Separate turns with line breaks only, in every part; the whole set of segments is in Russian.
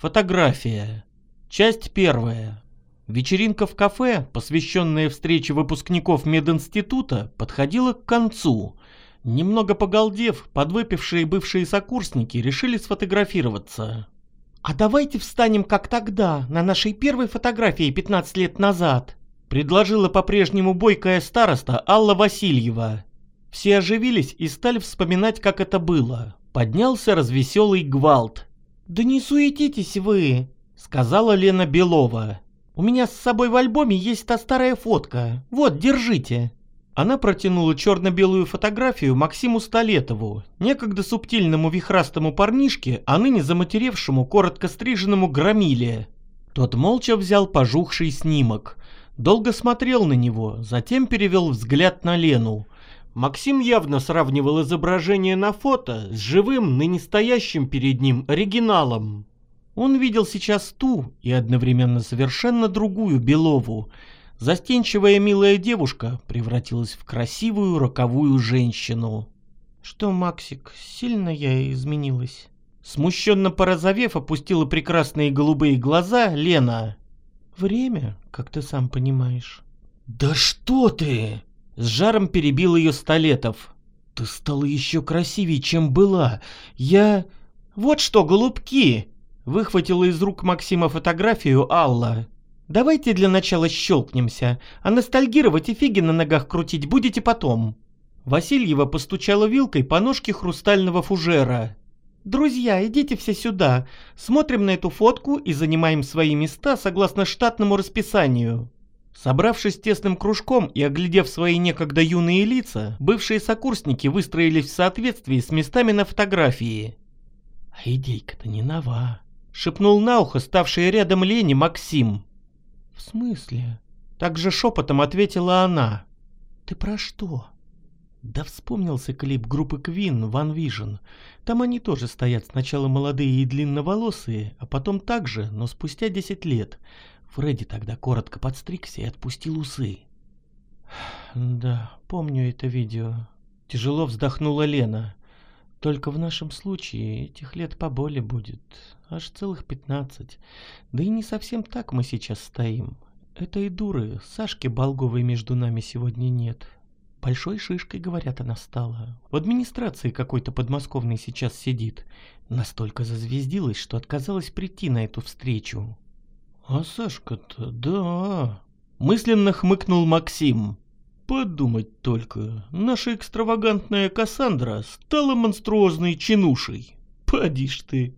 Фотография. Часть первая. Вечеринка в кафе, посвященная встрече выпускников мединститута, подходила к концу. Немного погалдев, подвыпившие бывшие сокурсники решили сфотографироваться. «А давайте встанем как тогда, на нашей первой фотографии 15 лет назад», предложила по-прежнему бойкая староста Алла Васильева. Все оживились и стали вспоминать, как это было. Поднялся развеселый гвалт. «Да не суетитесь вы», — сказала Лена Белова. «У меня с собой в альбоме есть та старая фотка. Вот, держите». Она протянула черно-белую фотографию Максиму Столетову, некогда субтильному вихрастому парнишке, а ныне заматеревшему, коротко стриженному громиле. Тот молча взял пожухший снимок. Долго смотрел на него, затем перевел взгляд на Лену. Максим явно сравнивал изображение на фото с живым, ныне стоящим перед ним оригиналом. Он видел сейчас ту и одновременно совершенно другую Белову. Застенчивая милая девушка превратилась в красивую роковую женщину. «Что, Максик, сильно я изменилась?» Смущенно порозовев, опустила прекрасные голубые глаза Лена. «Время, как ты сам понимаешь».
«Да что ты!»
С жаром перебил ее Столетов.
«Ты стала еще красивее, чем была. Я...»
«Вот что, голубки!» Выхватила из рук Максима фотографию Алла. «Давайте для начала щелкнемся, а ностальгировать и фиги на ногах крутить будете потом». Васильева постучала вилкой по ножке хрустального фужера. «Друзья, идите все сюда. Смотрим на эту фотку и занимаем свои места согласно штатному расписанию». Собравшись тесным кружком и оглядев свои некогда юные лица, бывшие сокурсники выстроились в соответствии с местами на фотографии.
«А идейка-то не нова», —
шепнул на ухо ставший рядом Лене Максим.
«В смысле?»
— также шепотом ответила она.
«Ты про что?»
Да вспомнился клип группы Queen One Vision. Там они тоже стоят сначала молодые и длинноволосые, а потом так же, но спустя 10 лет. Фредди тогда коротко подстригся и отпустил усы.
Да, помню это видео. Тяжело вздохнула Лена. Только в нашем случае этих лет поболе будет. Аж целых пятнадцать. Да и не совсем так мы сейчас стоим. Этой дуры, Сашки Болговой между нами сегодня нет. Большой шишкой, говорят, она стала. В администрации какой-то подмосковной сейчас сидит. Настолько зазвездилась, что отказалась прийти на эту встречу.
«А Сашка-то, да...» Мысленно хмыкнул Максим. «Подумать только, наша экстравагантная Кассандра стала монструозной чинушей. Поди ж ты!»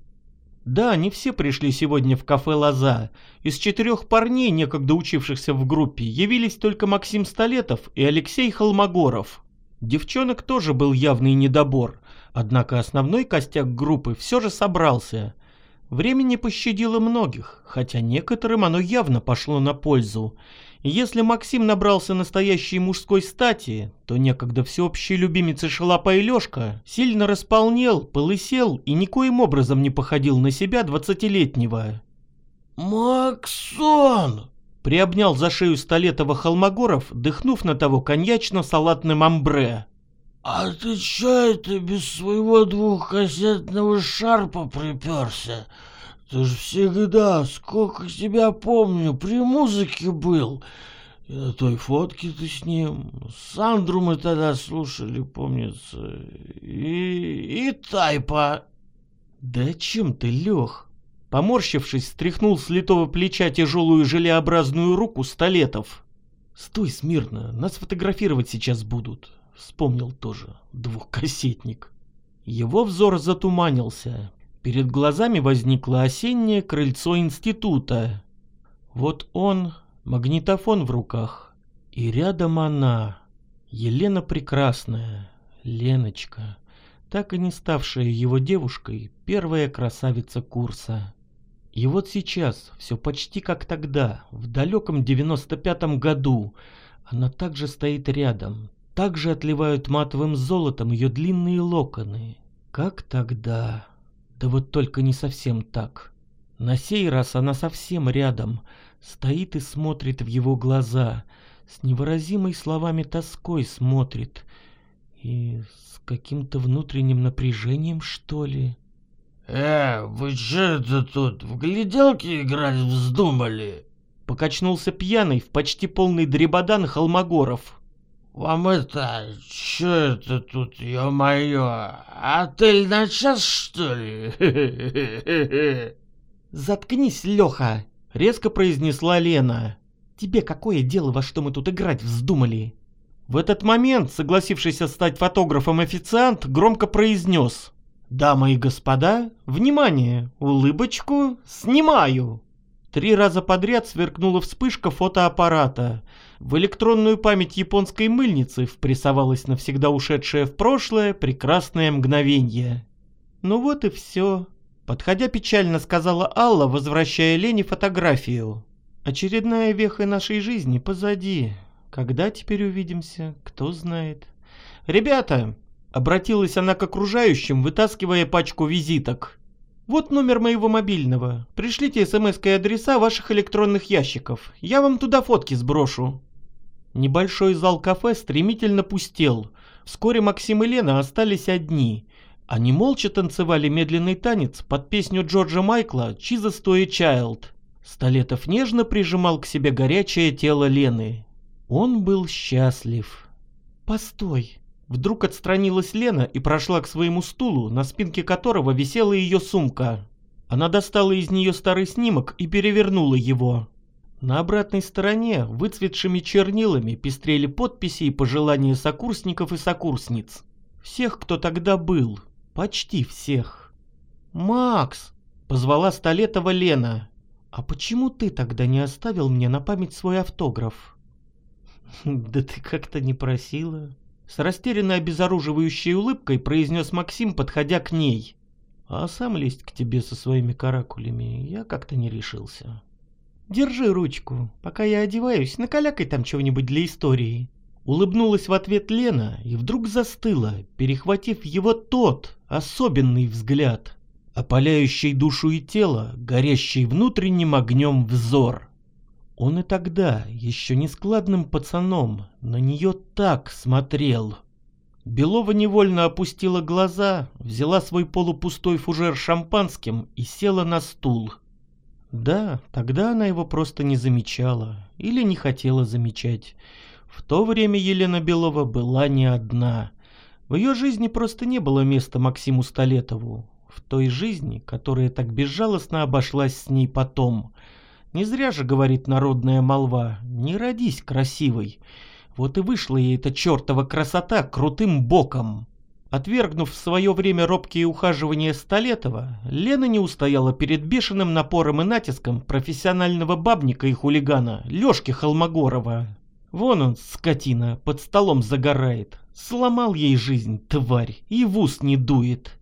Да, не все пришли сегодня в кафе «Лоза». Из четырех парней, некогда учившихся в группе, явились только Максим Столетов и Алексей Холмогоров. Девчонок тоже был явный недобор, однако основной костяк группы все же собрался. Времени пощадило многих, хотя некоторым оно явно пошло на пользу. если Максим набрался настоящей мужской стати, то некогда всеобщий любимец Шалапа и Лёшка сильно располнел, полысел и никоим образом не походил на себя двадцатилетнего.
«Максон!»
— приобнял за шею Столетова Холмогоров, дыхнув на того коньячно-салатным амбре.
«А ты чё это без своего двухкассетного шарпа приперся? Ты ж всегда, сколько тебя помню, при музыке был. И на той фотке ты с ним. Сандру мы тогда слушали, помнится. И, и Тайпа».
«Да чем ты, Лех?» Поморщившись, стряхнул с литого плеча тяжелую желеобразную руку Столетов. «Стой смирно, нас фотографировать сейчас будут вспомнил тоже двухкассетник. Его взор затуманился. Перед глазами возникло осеннее крыльцо института. Вот он, магнитофон в руках. И рядом она, Елена Прекрасная, Леночка, так и не ставшая его девушкой, первая красавица курса. И вот сейчас, все почти как тогда, в далеком девяносто пятом году, она также стоит рядом, также отливают матовым золотом ее длинные локоны. Как тогда? Да вот только не совсем так. На сей раз она совсем рядом, стоит и смотрит в его глаза, с невыразимой словами тоской смотрит. И с каким-то внутренним напряжением, что ли?
«Э, вы че это тут, в гляделки играть вздумали?»
Покачнулся пьяный в почти полный дребодан Холмогоров.
«Вам это, че это тут, ё-моё, отель на час, что ли?»
«Заткнись, Лёха!» — резко произнесла Лена. «Тебе какое дело, во что мы тут играть вздумали?» В этот момент согласившийся стать фотографом официант громко произнес. «Дамы и господа, внимание! Улыбочку снимаю!» Три раза подряд сверкнула вспышка фотоаппарата. В электронную память японской мыльницы впрессовалось навсегда ушедшее в прошлое прекрасное мгновение. «Ну вот и все», — подходя печально сказала Алла, возвращая Лене фотографию. «Очередная веха нашей жизни позади. Когда теперь увидимся, кто знает». «Ребята, Обратилась она к окружающим, вытаскивая пачку визиток. «Вот номер моего мобильного. Пришлите смс и адреса ваших электронных ящиков. Я вам туда фотки сброшу». Небольшой зал кафе стремительно пустел. Вскоре Максим и Лена остались одни. Они молча танцевали медленный танец под песню Джорджа Майкла «Jesus to a Child». Столетов нежно прижимал к себе горячее тело Лены. Он был счастлив. «Постой», Вдруг отстранилась Лена и прошла к своему стулу, на спинке которого висела ее сумка. Она достала из нее старый снимок и перевернула его. На обратной стороне выцветшими чернилами пестрели подписи и пожелания сокурсников и сокурсниц. Всех, кто тогда был. Почти всех. «Макс!» — позвала Столетова Лена. «А почему ты тогда не оставил мне на память свой автограф?» «Да ты как-то не просила», с растерянной обезоруживающей улыбкой произнес Максим, подходя к ней. А сам лезть к тебе со своими каракулями я как-то не решился. Держи ручку, пока я одеваюсь, накалякай там чего-нибудь для истории. Улыбнулась в ответ Лена и вдруг застыла, перехватив его тот, особенный взгляд, опаляющий душу и тело, горящий внутренним огнем взор. Он и тогда, еще не складным пацаном, на нее так смотрел. Белова невольно опустила глаза, взяла свой полупустой фужер шампанским и села на стул. Да, тогда она его просто не замечала или не хотела замечать. В то время Елена Белова была не одна. В ее жизни просто не было места Максиму Столетову. В той жизни, которая так безжалостно обошлась с ней потом – не зря же говорит народная молва, не родись красивой. Вот и вышла ей эта чертова красота крутым боком. Отвергнув в свое время робкие ухаживания Столетова, Лена не устояла перед бешеным напором и натиском профессионального бабника и хулигана Лешки Холмогорова. Вон он, скотина, под столом загорает. Сломал ей жизнь, тварь, и в ус не дует.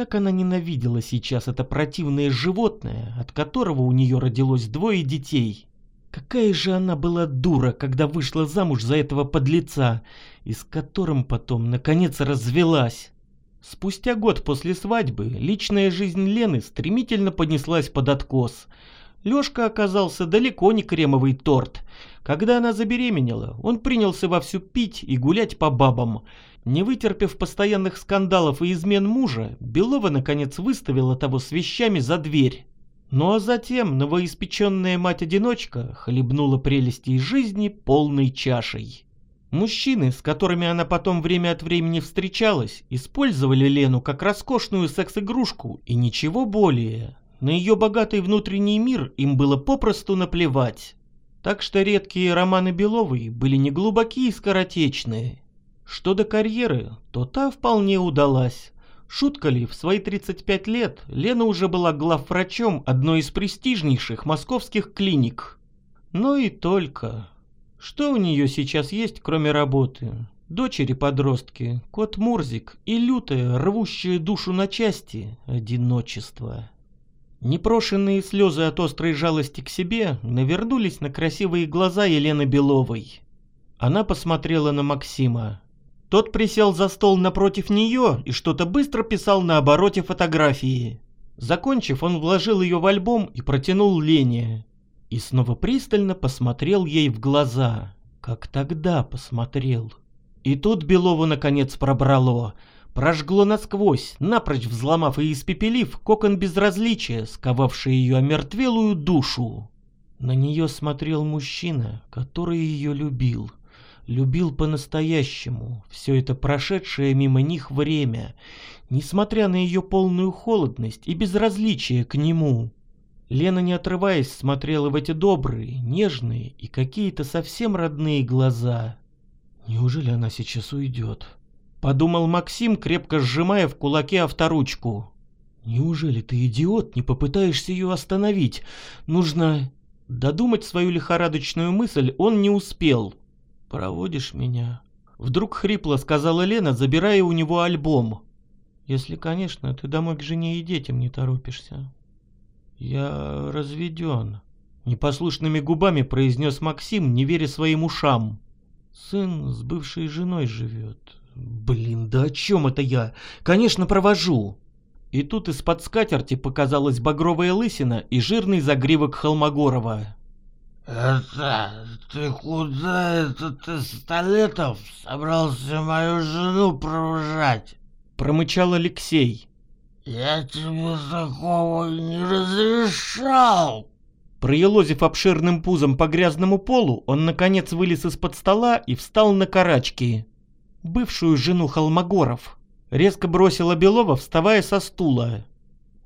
Как она ненавидела сейчас это противное животное, от которого у нее родилось двое детей. Какая же она была дура, когда вышла замуж за этого подлеца, и с которым потом, наконец, развелась. Спустя год после свадьбы личная жизнь Лены стремительно поднеслась под откос. Лёшка оказался далеко не кремовый торт. Когда она забеременела, он принялся вовсю пить и гулять по бабам – не вытерпев постоянных скандалов и измен мужа, Белова наконец выставила того с вещами за дверь. Ну а затем новоиспеченная мать-одиночка хлебнула прелести жизни полной чашей. Мужчины, с которыми она потом время от времени встречалась, использовали Лену как роскошную секс-игрушку и ничего более. На ее богатый внутренний мир им было попросту наплевать. Так что редкие романы Беловой были неглубокие и скоротечные, что до карьеры, то та вполне удалась. Шутка ли, в свои 35 лет Лена уже была главврачом одной из престижнейших московских клиник. Но и только. Что у нее сейчас есть, кроме работы? Дочери-подростки, кот Мурзик и лютое, рвущее душу на части, одиночество. Непрошенные слезы от острой жалости к себе навернулись на красивые глаза Елены Беловой. Она посмотрела на Максима. Тот присел за стол напротив нее и что-то быстро писал на обороте фотографии. Закончив, он вложил ее в альбом и протянул Лене. И снова пристально посмотрел ей в глаза, как тогда посмотрел. И тут Белову наконец пробрало. Прожгло насквозь, напрочь взломав и испепелив кокон безразличия, сковавший ее омертвелую душу. На нее смотрел мужчина, который ее любил. Любил по-настоящему все это прошедшее мимо них время, несмотря на ее полную холодность и безразличие к нему. Лена, не отрываясь, смотрела в эти добрые, нежные и какие-то совсем родные глаза. «Неужели она сейчас уйдет?» — подумал Максим, крепко сжимая в кулаке авторучку. «Неужели ты, идиот, не попытаешься ее остановить? Нужно...» Додумать свою лихорадочную мысль он не успел. «Проводишь меня?» Вдруг хрипло сказала Лена, забирая у него альбом. «Если, конечно, ты домой к жене и детям не торопишься». «Я разведен», — непослушными губами произнес Максим, не веря своим ушам. «Сын с бывшей женой живет». «Блин, да о чем это я? Конечно, провожу!» И тут из-под скатерти показалась багровая лысина и жирный загривок Холмогорова.
«Это ты куда это ты, Столетов, собрался мою жену провожать?»
Промычал Алексей.
«Я тебе такого не разрешал!»
Проелозив обширным пузом по грязному полу, он наконец вылез из-под стола и встал на карачки. Бывшую жену Холмогоров. Резко бросила Белова, вставая со стула.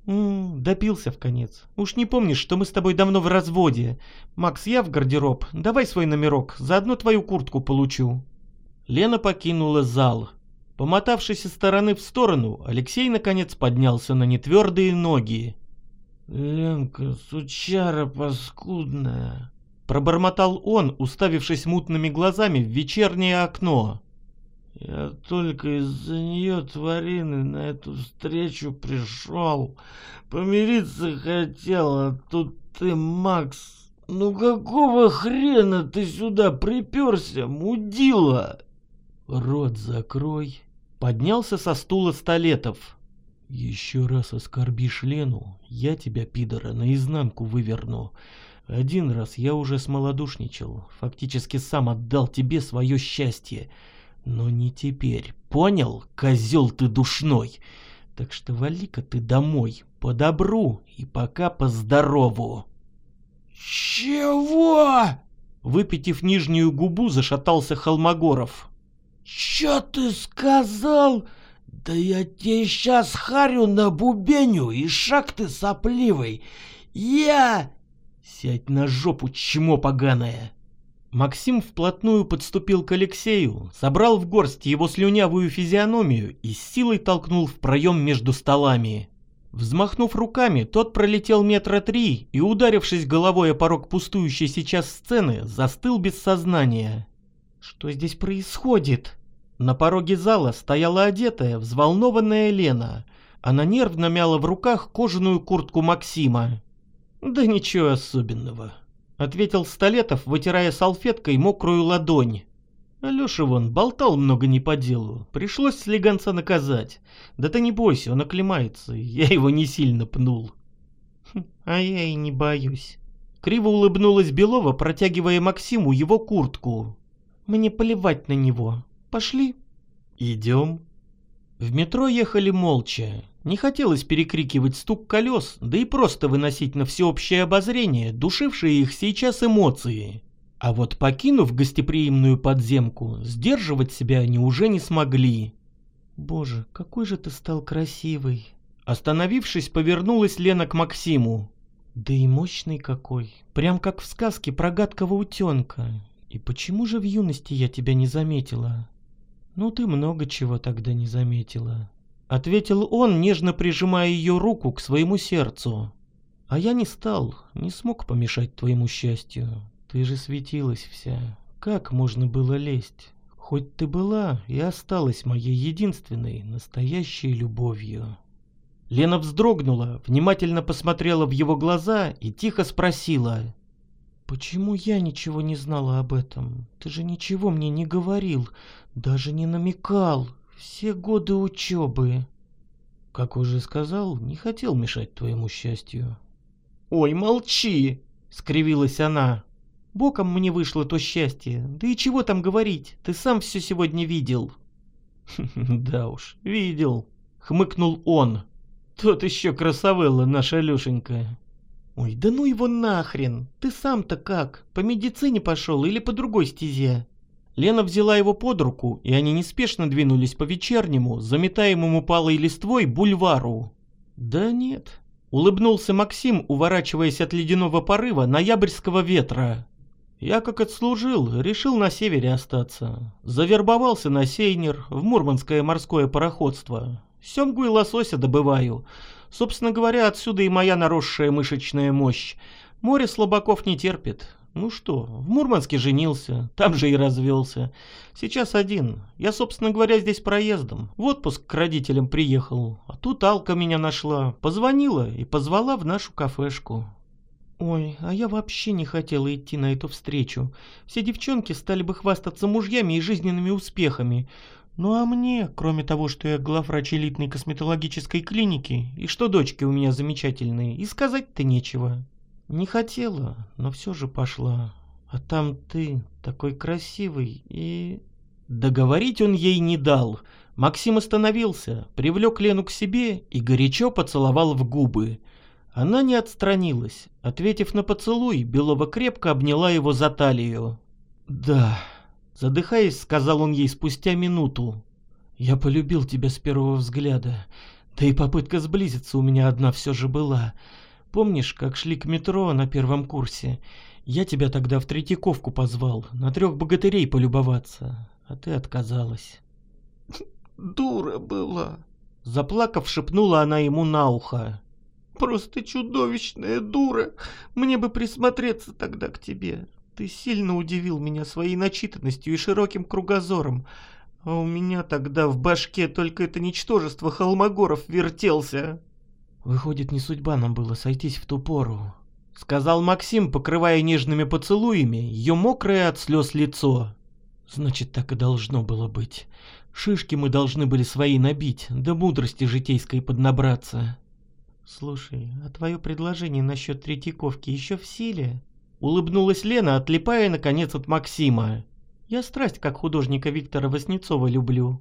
«М допился в конец. Уж не помнишь, что мы с тобой давно в разводе. Макс, я в гардероб. Давай свой номерок, заодно твою куртку получу». Лена покинула зал. Помотавшись из стороны в сторону, Алексей наконец поднялся на нетвердые ноги.
«Ленка, сучара паскудная!»
Пробормотал он, уставившись мутными глазами в вечернее окно.
Я только из-за нее, тварины, на эту встречу пришел. Помириться хотел, а тут ты, Макс. Ну какого хрена ты сюда приперся, мудила?
Рот закрой. Поднялся со стула Столетов. Еще раз оскорбишь Лену, я тебя, пидора, наизнанку выверну. Один раз я уже смолодушничал, фактически сам отдал тебе свое счастье. Но не теперь, понял, козел ты душной? Так что вали-ка ты домой, по добру и пока по здорову.
Чего?
Выпитив нижнюю губу, зашатался Холмогоров.
Чё ты сказал? Да я тебе сейчас харю на бубеню, и шаг ты сопливый. Я...
Сядь на жопу, чмо поганое. Максим вплотную подступил к Алексею, собрал в горсть его слюнявую физиономию и с силой толкнул в проем между столами. Взмахнув руками, тот пролетел метра три и, ударившись головой о порог пустующей сейчас сцены, застыл без сознания. «Что здесь происходит?» На пороге зала стояла одетая, взволнованная Лена. Она нервно мяла в руках кожаную куртку Максима. «Да ничего особенного», — ответил Столетов, вытирая салфеткой мокрую ладонь. Алёша вон болтал много не по делу, пришлось слегонца наказать. Да ты не бойся, он оклемается, я его не сильно пнул. Хм, а я и не боюсь. Криво улыбнулась Белова, протягивая Максиму его куртку. Мне плевать на него. Пошли. Идем. В метро ехали молча. Не хотелось перекрикивать стук колес, да и просто выносить на всеобщее обозрение душившие их сейчас эмоции. А вот покинув гостеприимную подземку, сдерживать себя они уже не смогли. «Боже, какой же ты стал красивый!» Остановившись, повернулась Лена к Максиму. «Да и мощный какой, прям как в сказке про гадкого утенка. И почему же в юности я тебя не заметила?» «Ну ты много чего тогда не заметила», — ответил он, нежно прижимая ее руку к своему сердцу. «А я не стал, не смог помешать твоему счастью. Ты же светилась вся. Как можно было лезть? Хоть ты была и осталась моей единственной, настоящей любовью». Лена вздрогнула, внимательно посмотрела в его глаза и тихо спросила. «Почему я ничего не знала об этом? Ты же ничего мне не говорил, даже не намекал. Все годы учебы. Как уже сказал, не хотел мешать твоему счастью. Ой, молчи, скривилась она. Боком мне вышло то счастье. Да и чего там говорить? Ты сам все сегодня видел. Да уж, видел, хмыкнул он. Тот еще красавелла наша Лешенька.
Ой, да ну его нахрен! Ты сам-то как? По медицине пошел или по другой стезе?
Лена взяла его под руку, и они неспешно двинулись по вечернему, заметаемому палой листвой бульвару. «Да нет», — улыбнулся Максим, уворачиваясь от ледяного порыва ноябрьского ветра. «Я как отслужил, решил на севере остаться. Завербовался на Сейнер, в Мурманское морское пароходство. Семгу и лосося добываю. Собственно говоря, отсюда и моя наросшая мышечная мощь. Море слабаков не терпит. Ну что, в Мурманске женился, там же и развелся. Сейчас один. Я, собственно говоря, здесь проездом. В отпуск к родителям приехал. А тут Алка меня нашла. Позвонила и позвала в нашу кафешку.
Ой, а я вообще не хотела идти на эту встречу. Все девчонки стали бы хвастаться мужьями и жизненными успехами. Ну а мне, кроме того, что я главврач элитной косметологической клиники, и что дочки у меня замечательные, и сказать-то нечего. Не хотела, но все же пошла. А там ты, такой красивый и...
Договорить он ей не дал. Максим остановился, привлек Лену к себе и горячо поцеловал в губы. Она не отстранилась. Ответив на поцелуй, Белова крепко обняла его за талию. «Да», — задыхаясь, сказал он ей спустя минуту. «Я полюбил тебя с первого взгляда. Да и попытка сблизиться у меня одна все же была. Помнишь, как шли к метро на первом курсе? Я тебя тогда в Третьяковку позвал, на трех богатырей полюбоваться, а ты отказалась.
Дура была.
Заплакав, шепнула она ему на ухо.
Просто чудовищная дура. Мне бы присмотреться тогда к тебе. Ты сильно удивил меня своей начитанностью и широким кругозором. А у меня тогда в башке только это ничтожество Холмогоров вертелся.
«Выходит, не судьба нам было сойтись в ту пору», — сказал Максим, покрывая нежными поцелуями ее мокрое от слез лицо. «Значит, так и должно было быть. Шишки мы должны были свои набить, да мудрости житейской поднабраться».
«Слушай, а твое предложение насчет Третьяковки еще в силе?»
Улыбнулась Лена, отлипая, наконец, от Максима. «Я страсть, как художника Виктора Васнецова, люблю».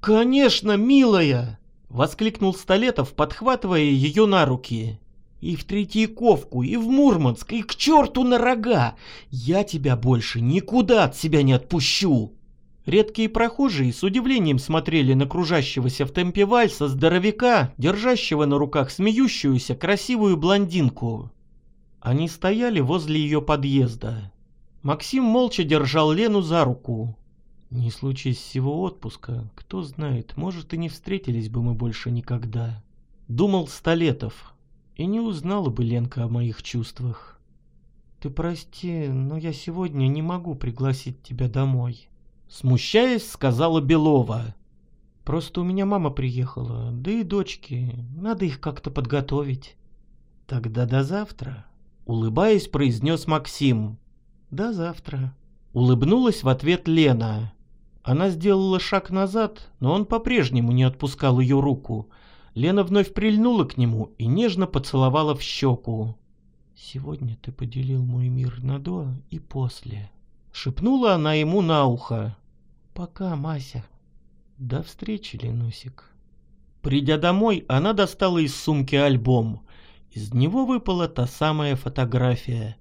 «Конечно, милая!» Воскликнул Столетов, подхватывая ее на руки. И в Третьяковку, и в Мурманск, и к черту на рога! Я тебя больше никуда от себя не отпущу!» Редкие прохожие с удивлением смотрели на кружащегося в темпе вальса здоровяка, держащего на руках смеющуюся красивую блондинку. Они стояли возле ее подъезда. Максим молча держал Лену за руку. Не случись всего отпуска, кто знает, может и не встретились бы мы больше никогда. Думал Столетов, и не узнала бы Ленка о моих чувствах.
Ты прости, но я сегодня не могу пригласить тебя домой.
Смущаясь, сказала Белова.
Просто у меня мама приехала, да и дочки, надо их как-то подготовить.
Тогда до завтра, улыбаясь, произнес Максим.
До завтра.
Улыбнулась в ответ Лена. Она сделала шаг назад, но он по-прежнему не отпускал ее руку. Лена вновь прильнула к нему и нежно поцеловала в щеку.
«Сегодня ты поделил мой мир на до и после», —
шепнула она ему на ухо.
«Пока, Мася. До встречи, Ленусик».
Придя домой, она достала из сумки альбом. Из него выпала та самая фотография.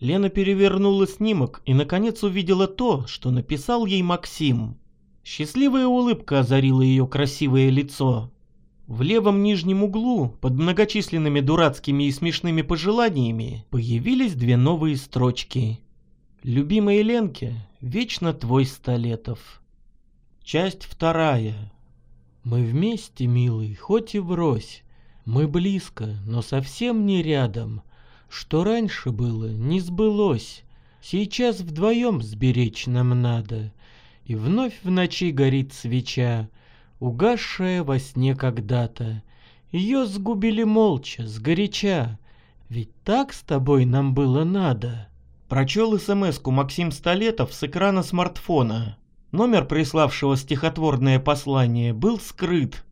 Лена перевернула снимок и наконец увидела то, что написал ей Максим. Счастливая улыбка озарила ее красивое лицо. В левом нижнем углу, под многочисленными дурацкими и смешными пожеланиями, появились две новые строчки. «Любимой Ленке, вечно твой Столетов». Часть вторая. Мы вместе, милый, хоть и врозь. Мы близко, но совсем не рядом. Что раньше было, не сбылось. Сейчас вдвоем сберечь нам надо. И вновь в ночи горит свеча, угасшая во сне когда-то. Ее сгубили молча, сгоряча. Ведь так с тобой нам было надо. Прочел СМС-ку Максим Столетов с экрана смартфона. Номер приславшего стихотворное послание был скрыт.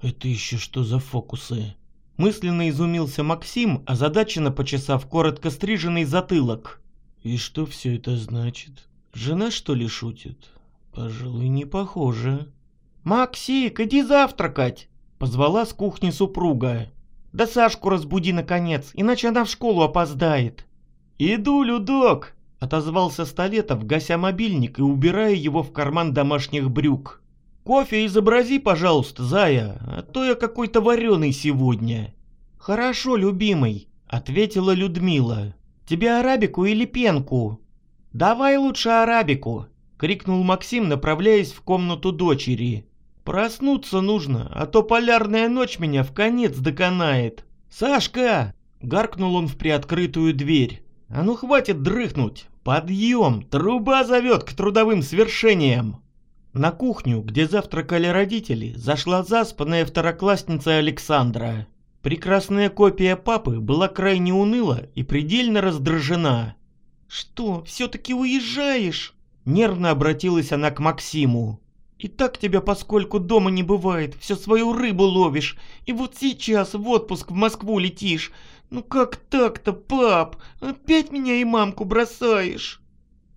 Это еще что за фокусы? Мысленно изумился Максим, озадаченно почесав коротко стриженный затылок. И что все это значит? Жена что ли шутит? Пожалуй, не похоже. «Максик, иди завтракать!» — позвала с кухни супруга. «Да Сашку разбуди, наконец, иначе она в школу опоздает». «Иду, Людок!» — отозвался Столетов, гася мобильник и убирая его в карман домашних брюк. «Кофе изобрази, пожалуйста, Зая, а то я какой-то вареный сегодня». «Хорошо, любимый», — ответила Людмила. «Тебе арабику или пенку?» «Давай лучше арабику», — крикнул Максим, направляясь в комнату дочери. «Проснуться нужно, а то полярная ночь меня в конец доконает». «Сашка!» — гаркнул он в приоткрытую дверь. «А ну хватит дрыхнуть! Подъем! Труба зовет к трудовым свершениям!» На кухню, где завтракали родители, зашла заспанная второклассница Александра. Прекрасная копия папы была крайне уныла и предельно раздражена. «Что, все-таки уезжаешь?» Нервно обратилась она к Максиму. «И так тебя, поскольку дома не бывает, все свою рыбу ловишь, и вот сейчас в отпуск в Москву летишь. Ну как так-то, пап? Опять меня и мамку бросаешь?»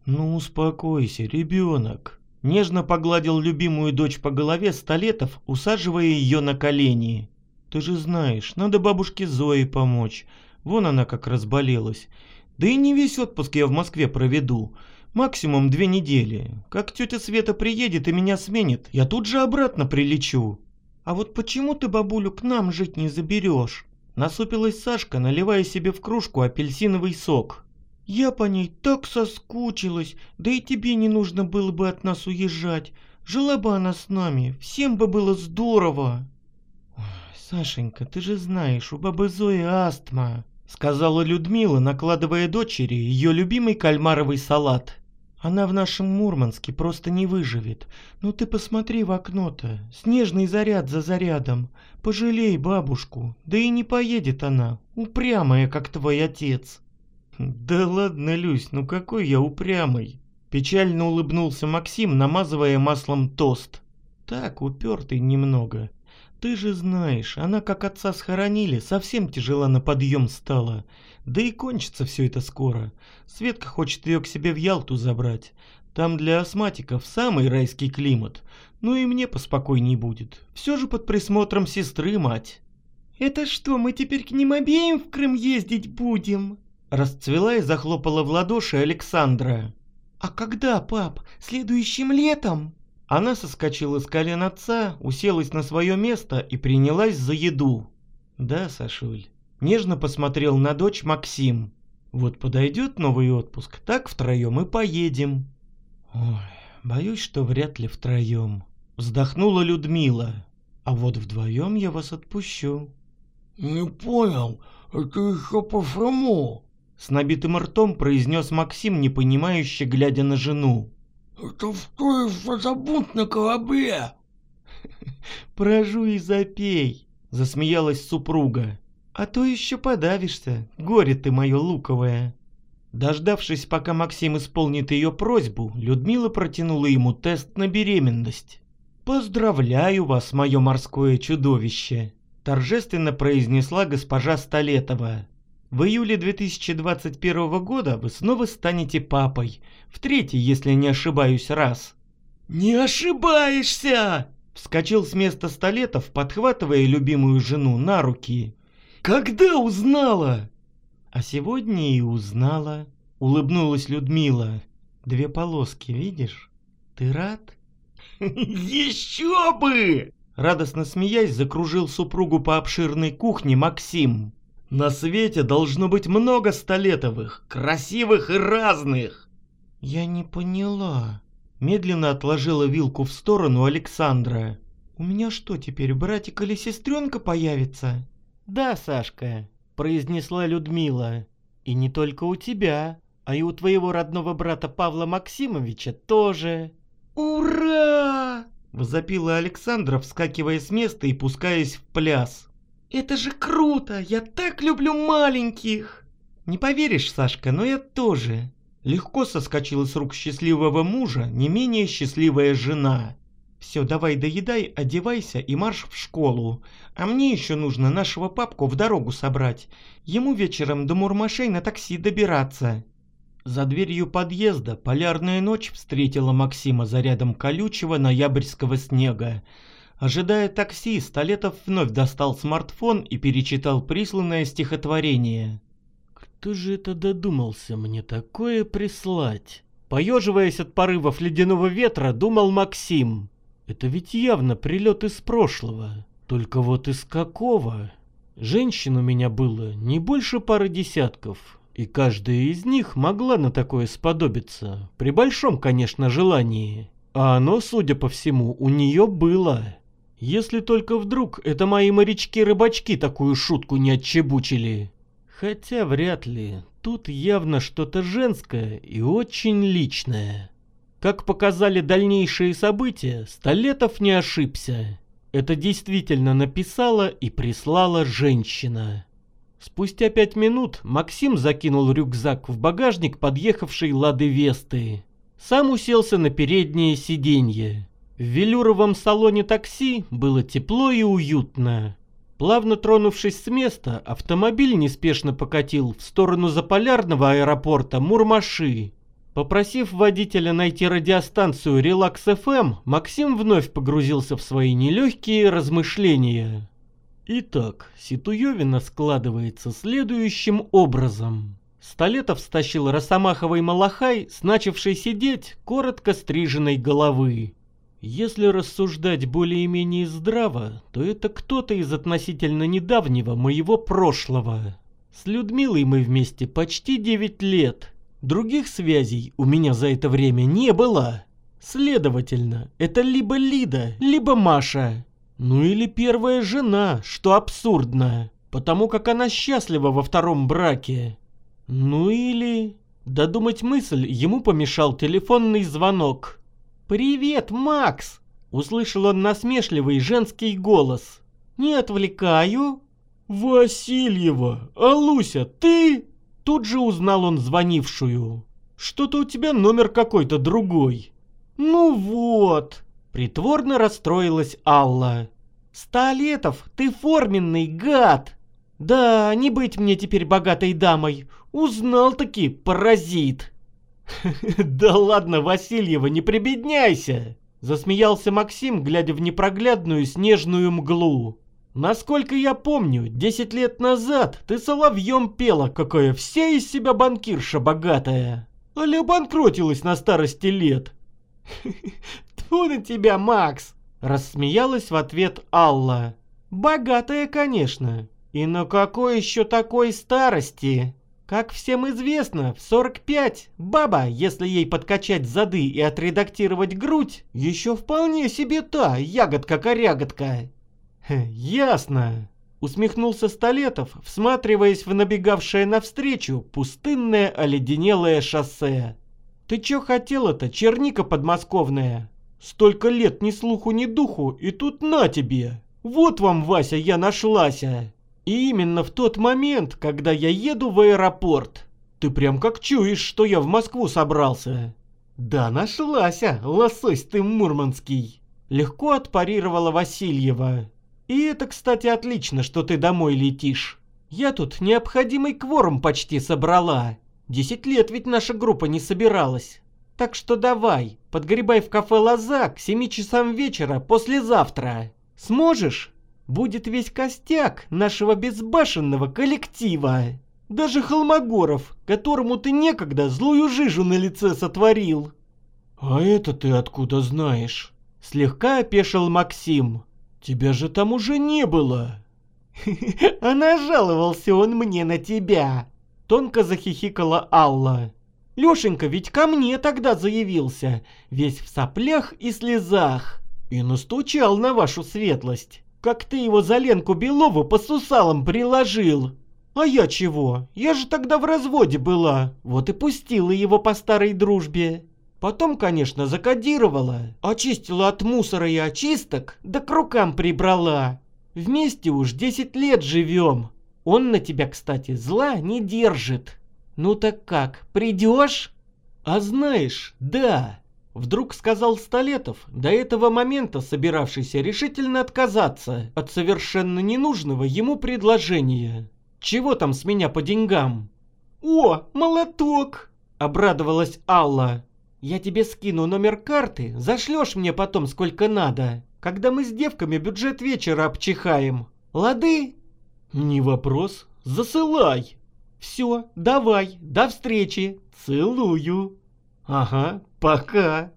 «Ну успокойся, ребенок», Нежно погладил любимую дочь по голове Столетов, усаживая ее на колени. «Ты же знаешь, надо бабушке Зое помочь. Вон она как разболелась. Да и не весь отпуск я в Москве проведу. Максимум две недели. Как тетя Света приедет и меня сменит, я тут же обратно прилечу. А вот почему ты бабулю к нам жить не заберешь? Насупилась Сашка, наливая себе в кружку апельсиновый сок. Я по ней так соскучилась, да и тебе не нужно было бы от нас уезжать. Жила бы она с нами, всем бы было здорово. Сашенька, ты же знаешь, у бабы Зои астма сказала Людмила, накладывая дочери ее любимый кальмаровый салат. Она в нашем Мурманске просто не выживет. Ну ты посмотри в окно-то, снежный заряд за зарядом. Пожалей бабушку, да и не поедет она, упрямая, как твой отец. Да ладно, Люсь, ну какой я упрямый. Печально улыбнулся Максим, намазывая маслом тост. Так, упертый немного. Ты же знаешь, она как отца схоронили, совсем тяжела на подъем стала. Да и кончится все это скоро. Светка хочет ее к себе в Ялту забрать. Там для астматиков самый райский климат. Ну и мне поспокойней будет. Все же под присмотром сестры мать.
«Это что, мы теперь к ним обеим в Крым ездить будем?»
Расцвела и захлопала в ладоши Александра.
«А когда, пап? Следующим летом?»
Она соскочила с колен отца, уселась на свое место и принялась за еду. «Да, Сашуль». Нежно посмотрел на дочь Максим. «Вот подойдет новый отпуск, так втроем и поедем». «Ой, боюсь, что вряд ли втроем». Вздохнула Людмила. «А вот вдвоем я вас отпущу».
«Не понял, это еще по Фрому?»
С набитым ртом произнес Максим, непонимающе глядя на жену.
Это что за забунт на корабле?
Прожу и запей, засмеялась супруга. А то еще подавишься, горе ты мое луковое. Дождавшись, пока Максим исполнит ее просьбу, Людмила протянула ему тест на беременность. «Поздравляю вас, мое морское чудовище!» торжественно произнесла госпожа Столетова. В июле 2021 года вы снова станете папой. В третий, если не ошибаюсь, раз.
«Не ошибаешься!»
Вскочил с места Столетов, подхватывая любимую жену на руки.
«Когда узнала?»
«А сегодня и узнала», — улыбнулась Людмила. «Две полоски, видишь? Ты рад?»
«Еще бы!»
Радостно смеясь, закружил супругу по обширной кухне Максим. На свете должно быть много столетовых, красивых и разных. Я не поняла. Медленно отложила вилку в сторону Александра. У меня что теперь, братик или сестренка появится? Да, Сашка, произнесла Людмила. И не только у тебя, а и у твоего родного брата Павла Максимовича тоже.
Ура!
Возопила Александра, вскакивая с места и пускаясь в пляс.
Это же круто! Я так люблю маленьких!»
«Не поверишь, Сашка, но я тоже!» Легко соскочила с рук счастливого мужа не менее счастливая жена. «Все, давай доедай, одевайся и марш в школу. А мне еще нужно нашего папку в дорогу собрать. Ему вечером до Мурмашей на такси добираться». За дверью подъезда полярная ночь встретила Максима за рядом колючего ноябрьского снега. Ожидая такси, Столетов вновь достал смартфон и перечитал присланное стихотворение. «Кто же это додумался мне такое прислать?» Поеживаясь от порывов ледяного ветра, думал Максим. «Это ведь явно прилет из прошлого. Только вот из какого?» Женщин у меня было не больше пары десятков, и каждая из них могла на такое сподобиться, при большом, конечно, желании. А оно, судя по всему, у нее было. Если только вдруг это мои морячки-рыбачки такую шутку не отчебучили. Хотя вряд ли, тут явно что-то женское и очень личное. Как показали дальнейшие события, Столетов не ошибся. Это действительно написала и прислала женщина. Спустя пять минут Максим закинул рюкзак в багажник подъехавшей Лады Весты. Сам уселся на переднее сиденье. В велюровом салоне такси было тепло и уютно. Плавно тронувшись с места, автомобиль неспешно покатил в сторону заполярного аэропорта Мурмаши. Попросив водителя найти радиостанцию «Релакс ФМ», Максим вновь погрузился в свои нелегкие размышления. Итак, Ситуевина складывается следующим образом. Столетов стащил росомаховый малахай с начавшей сидеть коротко стриженной головы. Если рассуждать более-менее здраво, то это кто-то из относительно недавнего моего прошлого. С Людмилой мы вместе почти 9 лет. Других связей у меня за это время не было. Следовательно, это либо Лида, либо Маша. Ну или первая жена, что абсурдно, потому как она счастлива во втором браке. Ну или... Додумать мысль ему помешал телефонный звонок. «Привет, Макс!» — услышал он насмешливый женский голос. «Не отвлекаю?» «Васильева! Алуся, ты?» Тут же узнал он звонившую. «Что-то у тебя номер какой-то другой». «Ну вот!» Притворно расстроилась Алла. «Столетов, ты форменный гад!» «Да, не быть мне теперь богатой дамой. Узнал-таки, паразит!» «Да ладно, Васильева, не прибедняйся!» Засмеялся Максим, глядя в непроглядную снежную мглу. «Насколько я помню, десять лет назад ты соловьем пела, какая вся из себя банкирша богатая. Али обанкротилась на старости лет. Тьфу на тебя, Макс!» Рассмеялась в ответ Алла. «Богатая, конечно. И на какой еще такой старости?» Как всем известно, в 45 баба, если ей подкачать зады и отредактировать грудь, еще вполне себе та ягодка-корягодка. Ясно. Усмехнулся Столетов, всматриваясь в набегавшее навстречу пустынное оледенелое шоссе. Ты чё хотела-то, черника подмосковная? Столько лет ни слуху, ни духу, и тут на тебе. Вот вам, Вася, я нашлася. И именно в тот момент, когда я еду в аэропорт. Ты прям как чуешь, что я в Москву собрался. Да, нашлася, лосось ты мурманский. Легко отпарировала Васильева. И это, кстати, отлично, что ты домой летишь. Я тут необходимый кворум почти собрала. Десять лет ведь наша группа не собиралась. Так что давай, подгребай в кафе «Лоза» к семи часам вечера послезавтра. Сможешь? Будет весь костяк нашего безбашенного коллектива. Даже Холмогоров, которому ты некогда злую жижу на лице сотворил. А это ты откуда знаешь? Слегка опешил Максим. Тебя же там уже не было. А нажаловался он мне на тебя. Тонко захихикала Алла. Лёшенька ведь ко мне тогда заявился, весь в соплях и слезах. И настучал на вашу светлость, как ты его за Ленку Белову по сусалам приложил. А я чего? Я же тогда в разводе была, вот и пустила его по старой дружбе. Потом, конечно, закодировала, очистила от мусора и очисток, да к рукам прибрала. Вместе уж 10 лет живем, он на тебя, кстати, зла не держит. Ну так как, придешь? А знаешь, да. Вдруг сказал Столетов, до этого момента собиравшийся решительно отказаться от совершенно ненужного ему предложения. Чего там с меня по деньгам? О, молоток! — обрадовалась Алла. «Я тебе скину номер карты, зашлешь мне потом сколько надо, когда мы с девками бюджет вечера обчихаем. Лады?» «Не вопрос, засылай!» «Все, давай, до встречи, целую!» «Ага, пока!»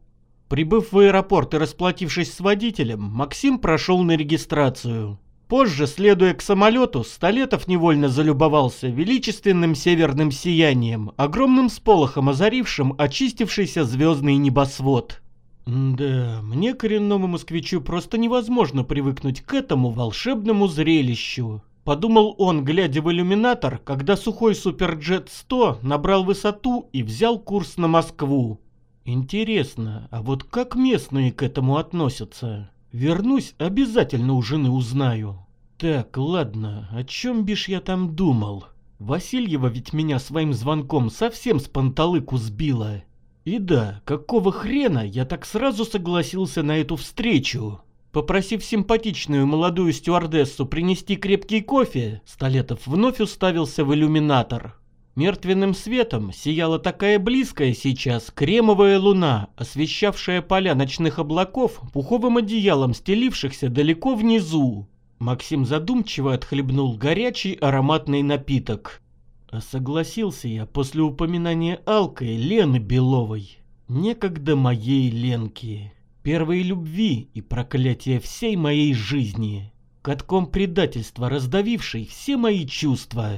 Прибыв в аэропорт и расплатившись с водителем, Максим прошел на регистрацию. Позже, следуя к самолету, Столетов невольно залюбовался величественным северным сиянием, огромным сполохом озарившим очистившийся звездный небосвод. Да, мне, коренному москвичу, просто невозможно привыкнуть к этому волшебному зрелищу. Подумал он, глядя в иллюминатор, когда сухой Суперджет-100 набрал высоту и взял курс на Москву. Интересно, а вот как местные к этому относятся? Вернусь, обязательно у жены узнаю. Так, ладно, о чем бишь я там думал? Васильева ведь меня своим звонком совсем с панталыку сбила. И да, какого хрена я так сразу согласился на эту встречу? Попросив симпатичную молодую стюардессу принести крепкий кофе, Столетов вновь уставился в иллюминатор. Мертвенным светом сияла такая близкая сейчас кремовая луна, освещавшая поля ночных облаков пуховым одеялом стелившихся далеко внизу. Максим задумчиво отхлебнул горячий ароматный напиток. Согласился я после упоминания Алкой Лены Беловой. Некогда моей Ленки. Первой любви и проклятия всей моей жизни. Катком предательства, раздавившей все мои чувства.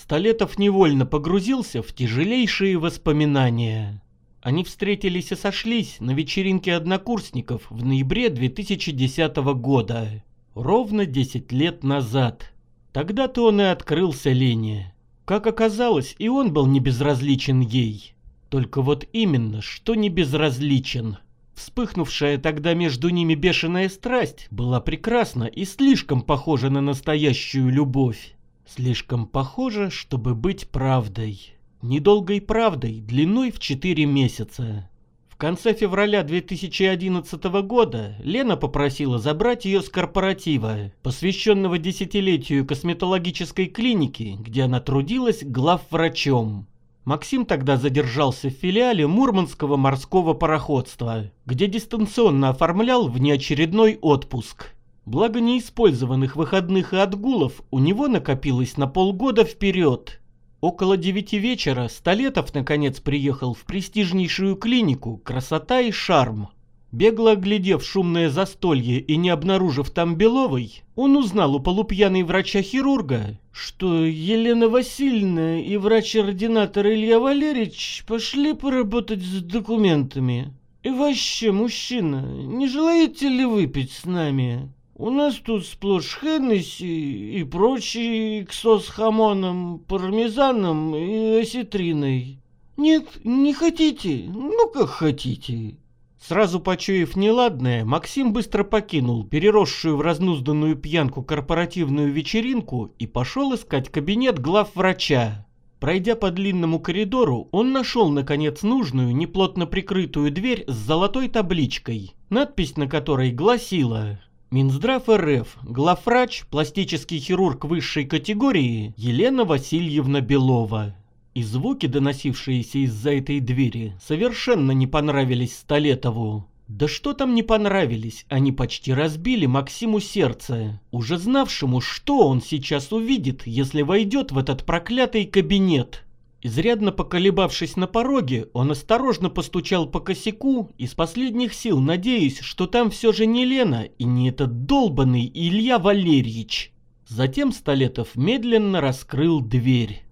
Столетов невольно погрузился в тяжелейшие воспоминания. Они встретились и сошлись на вечеринке однокурсников в ноябре 2010 года. Ровно 10 лет назад. Тогда-то он и открылся Лене. Как оказалось, и он был не безразличен ей. Только вот именно, что не безразличен. Вспыхнувшая тогда между ними бешеная страсть была прекрасна и слишком похожа на настоящую любовь. Слишком похоже, чтобы быть правдой. Недолгой правдой, длиной в 4 месяца. В конце февраля 2011 года Лена попросила забрать ее с корпоратива, посвященного десятилетию косметологической клиники, где она трудилась главврачом. Максим тогда задержался в филиале Мурманского морского пароходства, где дистанционно оформлял внеочередной отпуск. Благо неиспользованных выходных и отгулов у него накопилось на полгода вперед. Около девяти вечера Столетов наконец приехал в престижнейшую клинику «Красота и шарм». Бегло оглядев шумное застолье и не обнаружив там Беловой, он узнал у полупьяной врача-хирурга, что Елена Васильевна и врач-ординатор Илья Валерьевич пошли поработать с документами. И вообще, мужчина, не желаете ли выпить с нами? У нас тут сплошь Хеннесси и прочие ксо с хамоном, пармезаном и осетриной. Нет, не хотите? Ну как хотите. Сразу почуяв неладное, Максим быстро покинул переросшую в разнузданную пьянку корпоративную вечеринку и пошел искать кабинет главврача. Пройдя по длинному коридору, он нашел, наконец, нужную, неплотно прикрытую дверь с золотой табличкой, надпись на которой гласила Минздрав РФ, главврач, пластический хирург высшей категории Елена Васильевна Белова. И звуки, доносившиеся из-за этой двери, совершенно не понравились Столетову. Да что там не понравились, они почти разбили Максиму сердце, уже знавшему, что он сейчас увидит, если войдет в этот проклятый кабинет. Изрядно поколебавшись на пороге, он осторожно постучал по косяку, из последних сил надеясь, что там все же не Лена и не этот долбанный Илья Валерьевич. Затем Столетов медленно раскрыл дверь.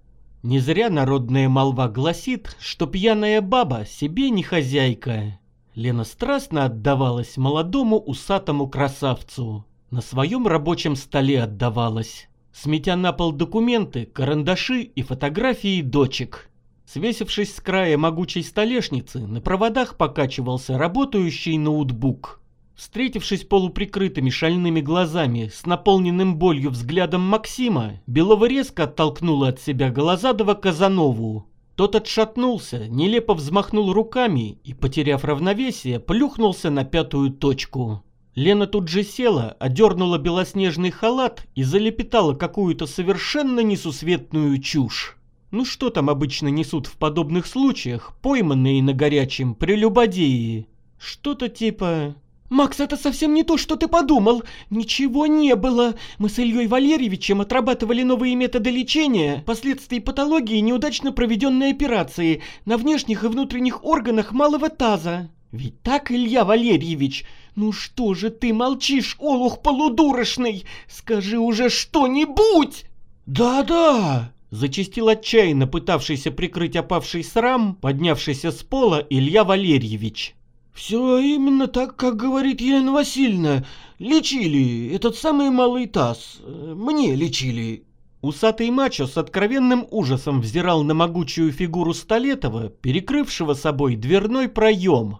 Не зря народная молва гласит, что пьяная баба себе не хозяйка. Лена страстно отдавалась молодому усатому красавцу. На своем рабочем столе отдавалась сметя на пол документы, карандаши и фотографии дочек. Свесившись с края могучей столешницы, на проводах покачивался работающий ноутбук. Встретившись полуприкрытыми шальными глазами с наполненным болью взглядом Максима, Белова резко оттолкнула от себя Голозадова Казанову. Тот отшатнулся, нелепо взмахнул руками и, потеряв равновесие, плюхнулся на пятую точку. Лена тут же села, одернула белоснежный халат и залепетала какую-то совершенно несусветную чушь. Ну что там обычно несут в подобных случаях, пойманные на горячем прелюбодеи? Что-то типа
«Макс, это совсем не то, что ты подумал. Ничего не было. Мы с Ильей Валерьевичем отрабатывали новые методы лечения, последствий патологии неудачно проведенной операции на внешних и внутренних органах малого таза. Ведь так, Илья Валерьевич? Ну что же ты молчишь, олух полудурочный? Скажи уже что-нибудь!»
«Да-да!» Зачистил отчаянно пытавшийся прикрыть опавший срам, поднявшийся с пола Илья Валерьевич.
«Все именно так, как говорит Елена Васильевна. Лечили этот самый малый таз. Мне лечили».
Усатый мачо с откровенным ужасом взирал на могучую фигуру Столетова, перекрывшего собой дверной проем.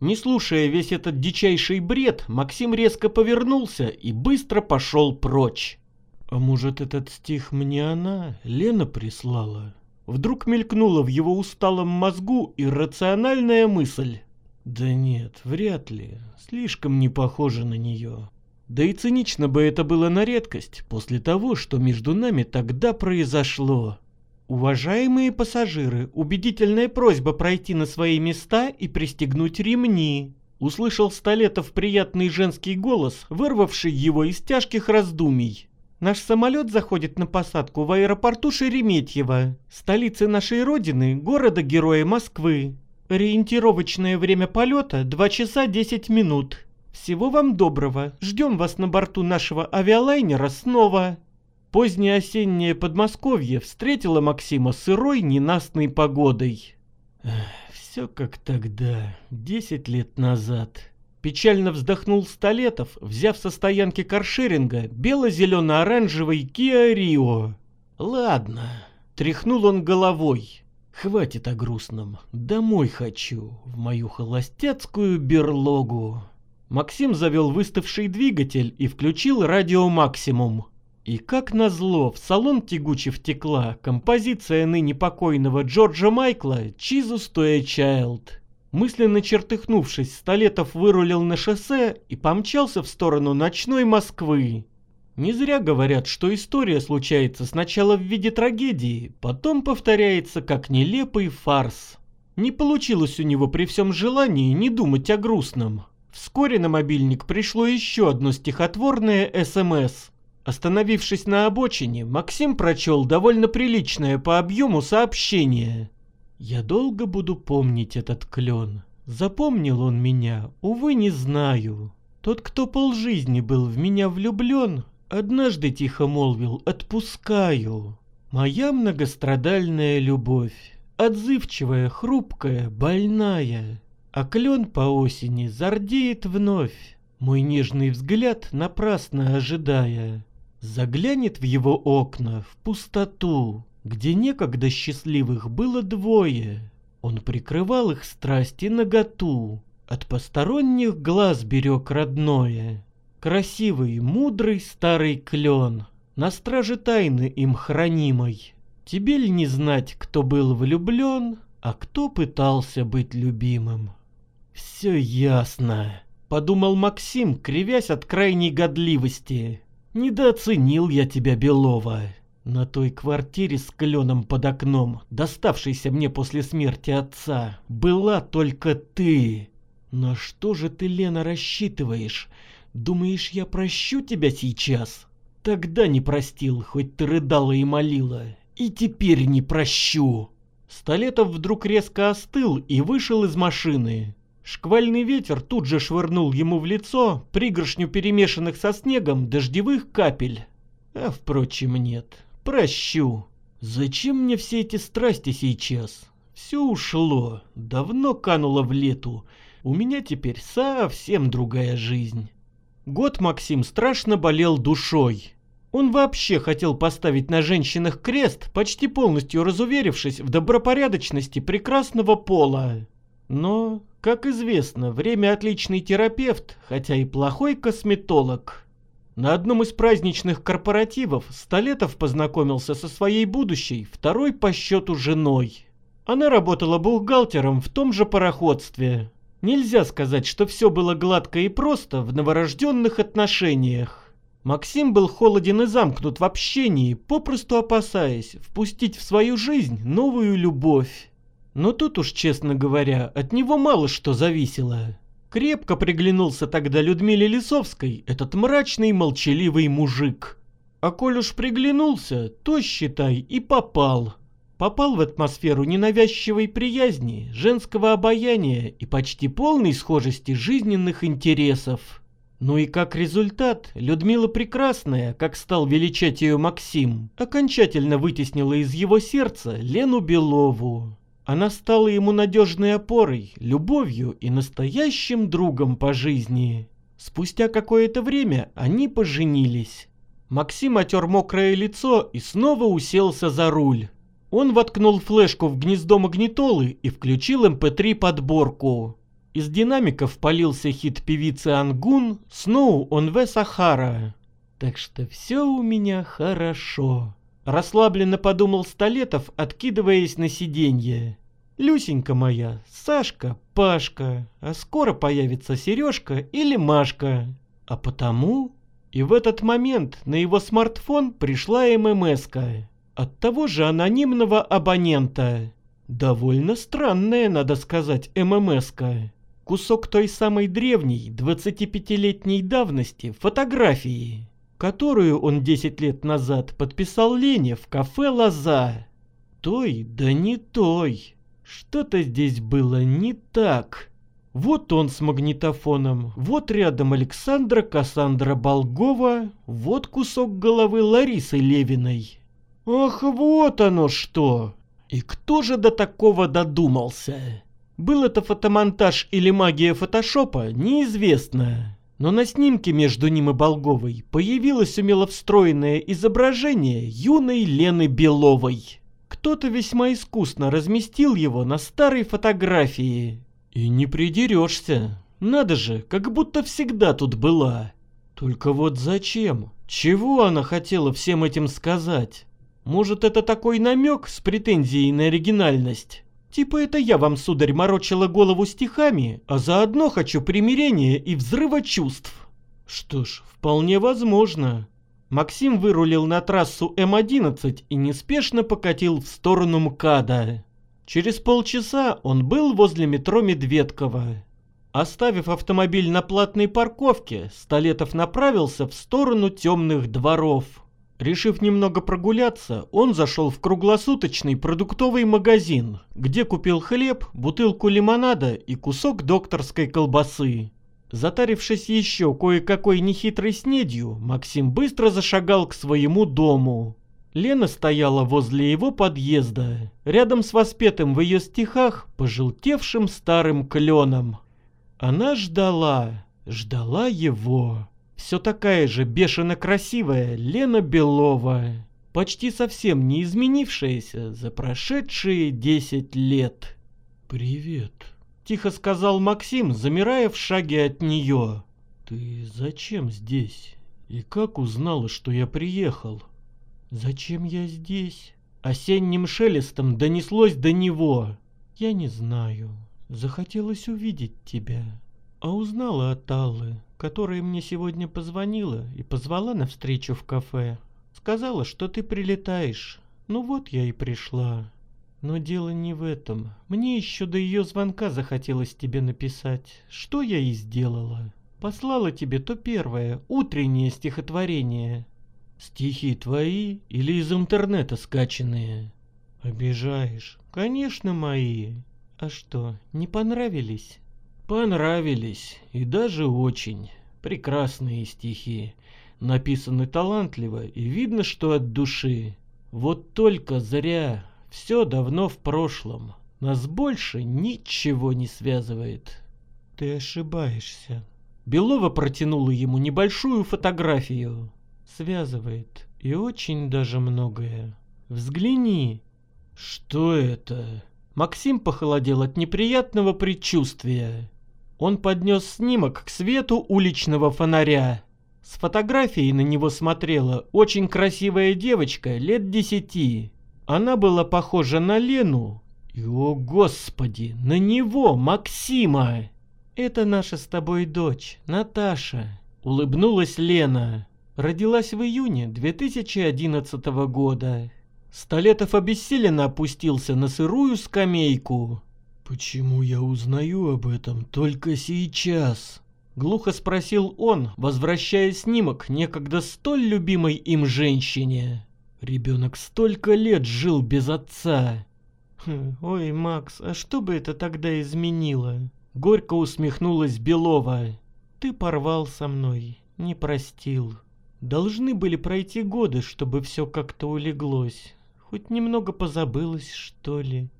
Не слушая весь этот дичайший бред, Максим резко повернулся и быстро пошел прочь.
«А может, этот стих мне она, Лена, прислала?»
Вдруг мелькнула в его усталом мозгу иррациональная мысль.
Да нет, вряд ли. Слишком не похоже на нее.
Да и цинично бы это было на редкость, после того, что между нами тогда произошло. Уважаемые пассажиры, убедительная просьба пройти на свои места и пристегнуть ремни. Услышал Столетов приятный женский голос, вырвавший его из тяжких раздумий. Наш самолет заходит на посадку в аэропорту Шереметьево, столице нашей родины, города-героя Москвы. Ориентировочное время полета 2 часа 10 минут. Всего вам доброго. Ждем вас на борту нашего авиалайнера снова. Позднее осеннее Подмосковье встретило Максима сырой ненастной погодой.
все как тогда, 10 лет назад.
Печально вздохнул Столетов, взяв со стоянки каршеринга бело-зелено-оранжевый Kia Rio. Ладно, тряхнул он головой. Хватит о грустном. Домой хочу, в мою холостяцкую берлогу. Максим завел выставший двигатель и включил радио «Максимум». И как назло, в салон тягуче втекла композиция ныне покойного Джорджа Майкла «Jesus to a Child». Мысленно чертыхнувшись, Столетов вырулил на шоссе и помчался в сторону ночной Москвы. Не зря говорят, что история случается сначала в виде трагедии, потом повторяется как нелепый фарс. Не получилось у него при всем желании не думать о грустном. Вскоре на мобильник пришло еще одно стихотворное СМС. Остановившись на обочине, Максим прочел довольно приличное по объему сообщение. «Я долго буду помнить этот клен. Запомнил он меня, увы, не знаю. Тот, кто полжизни был в меня влюблен, Однажды тихо молвил «отпускаю». Моя многострадальная любовь, отзывчивая, хрупкая, больная. А клен по осени зардеет вновь, мой нежный взгляд напрасно ожидая. Заглянет в его окна, в пустоту, где некогда счастливых было двое. Он прикрывал их страсти наготу, от посторонних глаз берег родное. Красивый, мудрый старый клен, На страже тайны им хранимой. Тебе ли не знать, кто был влюблен, А кто пытался быть любимым? Все ясно, подумал Максим, кривясь от крайней годливости. Недооценил я тебя, Белова. На той квартире с кленом под окном, доставшейся мне после смерти отца, была только ты. На что же ты, Лена, рассчитываешь? Думаешь, я прощу тебя сейчас? Тогда не простил, хоть ты рыдала и молила. И теперь не прощу. Столетов вдруг резко остыл и вышел из машины. Шквальный ветер тут же швырнул ему в лицо пригоршню перемешанных со снегом дождевых капель. А впрочем, нет. Прощу. Зачем мне все эти страсти сейчас? Все ушло, давно кануло в лету. У меня теперь совсем другая жизнь. Год Максим страшно болел душой. Он вообще хотел поставить на женщинах крест, почти полностью разуверившись в добропорядочности прекрасного пола. Но, как известно, время отличный терапевт, хотя и плохой косметолог. На одном из праздничных корпоративов Столетов познакомился со своей будущей, второй по счету женой. Она работала бухгалтером в том же пароходстве. Нельзя сказать, что все было гладко и просто в новорожденных отношениях. Максим был холоден и замкнут в общении, попросту опасаясь впустить в свою жизнь новую любовь. Но тут уж, честно говоря, от него мало что зависело. Крепко приглянулся тогда Людмиле Лисовской этот мрачный молчаливый мужик. А коль уж приглянулся, то, считай, и попал. Попал в атмосферу ненавязчивой приязни, женского обаяния и почти полной схожести жизненных интересов. Ну и как результат, Людмила Прекрасная, как стал величать ее Максим, окончательно вытеснила из его сердца Лену Белову. Она стала ему надежной опорой, любовью и настоящим другом по жизни. Спустя какое-то время они поженились. Максим отер мокрое лицо и снова уселся за руль. Он воткнул флешку в гнездо магнитолы и включил mp3 эм подборку. Из динамиков полился хит певицы Ангун «Snow on the Sahara». Так что все у меня хорошо. Расслабленно подумал Столетов, откидываясь на сиденье. Люсенька моя, Сашка, Пашка, а скоро появится Сережка или Машка. А потому... И в этот момент на его смартфон пришла ММСка от того же анонимного абонента. Довольно странная, надо сказать, ММСка кусок той самой древней, 25-летней давности фотографии, которую он 10 лет назад подписал Лене в кафе «Лоза». Той, да не той. Что-то здесь было не так. Вот он с магнитофоном, вот рядом Александра Кассандра Болгова, вот кусок головы Ларисы Левиной. Ах, вот оно что! И кто же до такого додумался? Был это фотомонтаж или магия фотошопа, неизвестно. Но на снимке между ним и Болговой появилось умело встроенное изображение юной Лены Беловой. Кто-то весьма искусно разместил его на старой фотографии. И не придерешься. Надо же, как будто всегда тут была. Только вот зачем? Чего она хотела всем этим сказать? Может, это такой намек с претензией на оригинальность? Типа это я вам, сударь, морочила голову стихами, а заодно хочу примирения и взрыва чувств. Что ж, вполне возможно. Максим вырулил на трассу М11 и неспешно покатил в сторону МКАДа. Через полчаса он был возле метро Медведково. Оставив автомобиль на платной парковке, Столетов направился в сторону темных дворов. Решив немного прогуляться, он зашел в круглосуточный продуктовый магазин, где купил хлеб, бутылку лимонада и кусок докторской колбасы. Затарившись еще кое-какой нехитрой снедью, Максим быстро зашагал к своему дому. Лена стояла возле его подъезда, рядом с воспетым в ее стихах пожелтевшим старым кленом. Она ждала, ждала его. Все такая же бешено красивая Лена Белова, почти совсем не изменившаяся за прошедшие десять лет. «Привет», — тихо сказал Максим, замирая в шаге от нее. «Ты зачем здесь? И как узнала, что я приехал?» «Зачем я здесь?» Осенним шелестом донеслось до него. «Я не знаю. Захотелось увидеть тебя. А узнала от Аллы, которая мне сегодня позвонила и позвала на встречу в кафе. Сказала, что ты прилетаешь. Ну вот я и пришла. Но дело не в этом. Мне еще до ее звонка захотелось тебе написать. Что я и сделала. Послала тебе то первое, утреннее стихотворение. Стихи твои или из интернета скачанные? Обижаешь. Конечно, мои. А что, не понравились? Понравились, и даже очень. Прекрасные стихи. Написаны талантливо, и видно, что от души. Вот только зря. Все давно в прошлом. Нас больше ничего не связывает. Ты ошибаешься. Белова протянула ему небольшую фотографию. Связывает. И очень даже многое. Взгляни. Что это? Максим похолодел от неприятного предчувствия. Он поднес снимок к свету уличного фонаря. С фотографией на него смотрела очень красивая девочка лет десяти. Она была похожа на Лену. И, о господи, на него, Максима! Это наша с тобой дочь, Наташа, улыбнулась Лена. Родилась в июне 2011 года. Столетов обессиленно опустился на сырую скамейку.
«Почему я узнаю об этом только сейчас?»
Глухо спросил он, возвращая снимок некогда столь любимой им женщине. Ребенок столько лет жил без отца. Хм, «Ой, Макс, а что бы это тогда изменило?» Горько усмехнулась Белова. «Ты порвал со мной, не простил. Должны были пройти годы, чтобы все как-то улеглось. Хоть немного позабылось, что ли».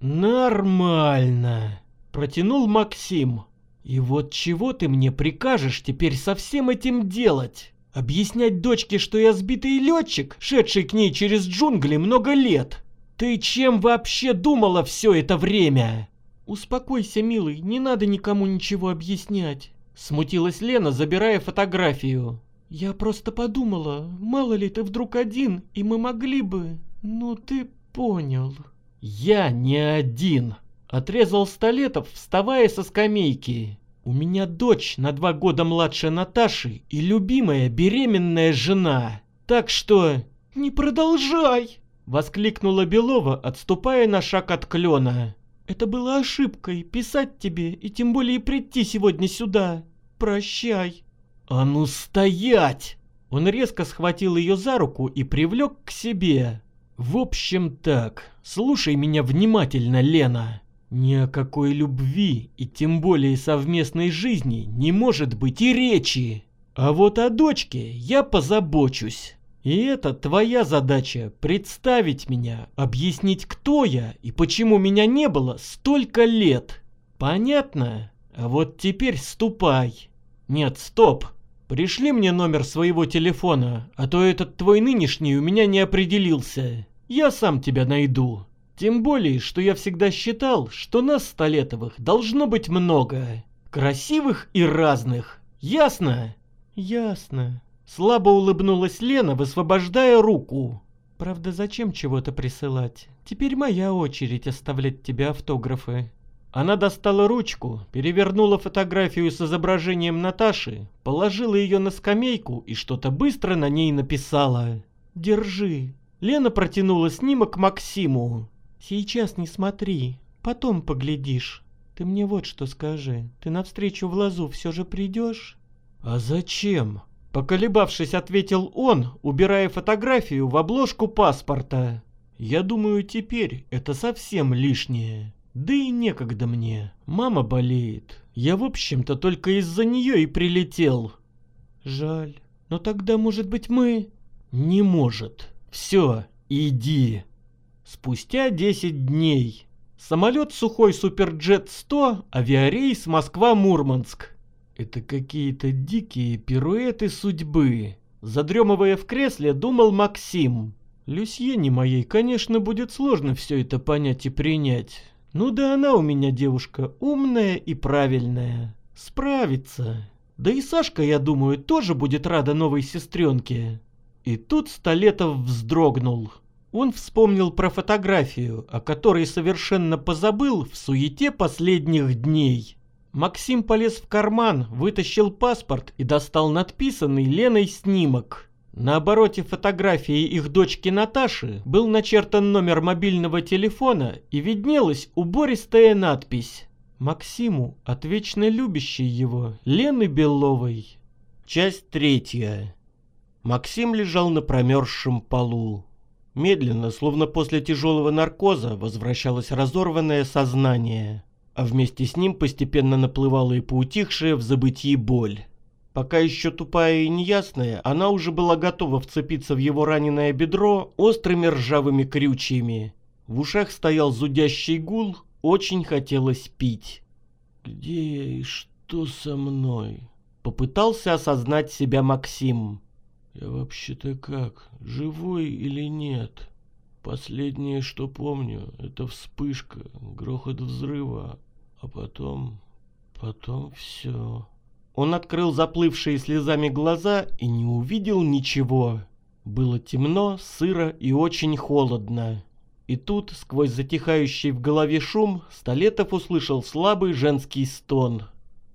«Нормально!» — протянул Максим. «И вот чего ты мне прикажешь теперь со всем этим делать? Объяснять дочке, что я сбитый летчик, шедший к ней через джунгли много лет? Ты чем вообще думала все это время?» «Успокойся, милый, не надо никому ничего объяснять», — смутилась Лена, забирая фотографию. «Я просто подумала, мало ли ты вдруг один, и мы могли бы... Ну, ты понял». «Я не один», Отрезал Столетов, вставая со скамейки. У меня дочь на два года младше Наташи и любимая беременная жена. Так что... Не продолжай! Воскликнула Белова, отступая на шаг от клена. Это было ошибкой писать тебе и тем более прийти сегодня сюда. Прощай. А ну стоять! Он резко схватил ее за руку и привлек к себе. В общем так, слушай меня внимательно, Лена. Ни о какой любви и тем более совместной жизни не может быть и речи. А вот о дочке я позабочусь. И это твоя задача – представить меня, объяснить, кто я и почему меня не было столько лет. Понятно? А вот теперь ступай. Нет, стоп. Пришли мне номер своего телефона, а то этот твой нынешний у меня не определился. Я сам тебя найду. Тем более, что я всегда считал, что нас, Столетовых, должно быть много. Красивых и разных. Ясно? Ясно. Слабо улыбнулась Лена, высвобождая руку. Правда, зачем чего-то присылать? Теперь моя очередь оставлять тебе автографы. Она достала ручку, перевернула фотографию с изображением Наташи, положила ее на скамейку и что-то быстро на ней написала. «Держи». Лена протянула снимок Максиму. Сейчас не смотри, потом поглядишь. Ты мне вот что скажи, ты навстречу в лазу все же придешь? А зачем? Поколебавшись, ответил он, убирая фотографию в обложку паспорта. Я думаю, теперь это совсем лишнее. Да и некогда мне. Мама болеет. Я, в общем-то, только из-за нее и прилетел. Жаль. Но тогда, может быть, мы... Не может. Все, иди. Спустя 10 дней. Самолет сухой Суперджет-100, авиарейс Москва-Мурманск. Это какие-то дикие пируэты судьбы. Задремывая в кресле, думал Максим. Люсьене моей, конечно, будет сложно все это понять и принять. Ну да она у меня девушка умная и правильная. Справится. Да и Сашка, я думаю, тоже будет рада новой сестренке. И тут Столетов вздрогнул. Он вспомнил про фотографию, о которой совершенно позабыл в суете последних дней. Максим полез в карман, вытащил паспорт и достал надписанный Леной снимок. На обороте фотографии их дочки Наташи был начертан номер мобильного телефона и виднелась убористая надпись «Максиму от вечно любящей его Лены Беловой». Часть третья. Максим лежал на промерзшем полу. Медленно, словно после тяжелого наркоза, возвращалось разорванное сознание, а вместе с ним постепенно наплывала и поутихшая в забытии боль. Пока еще тупая и неясная, она уже была готова вцепиться в его раненое бедро острыми ржавыми крючьями. В ушах стоял зудящий гул, очень хотелось пить. «Где и что со мной?» Попытался осознать себя Максим. Я вообще-то как, живой или нет? Последнее, что помню, это вспышка, грохот взрыва, а потом... потом все. Он открыл заплывшие слезами глаза и не увидел ничего. Было темно, сыро и очень холодно. И тут, сквозь затихающий в голове шум, Столетов услышал слабый женский стон.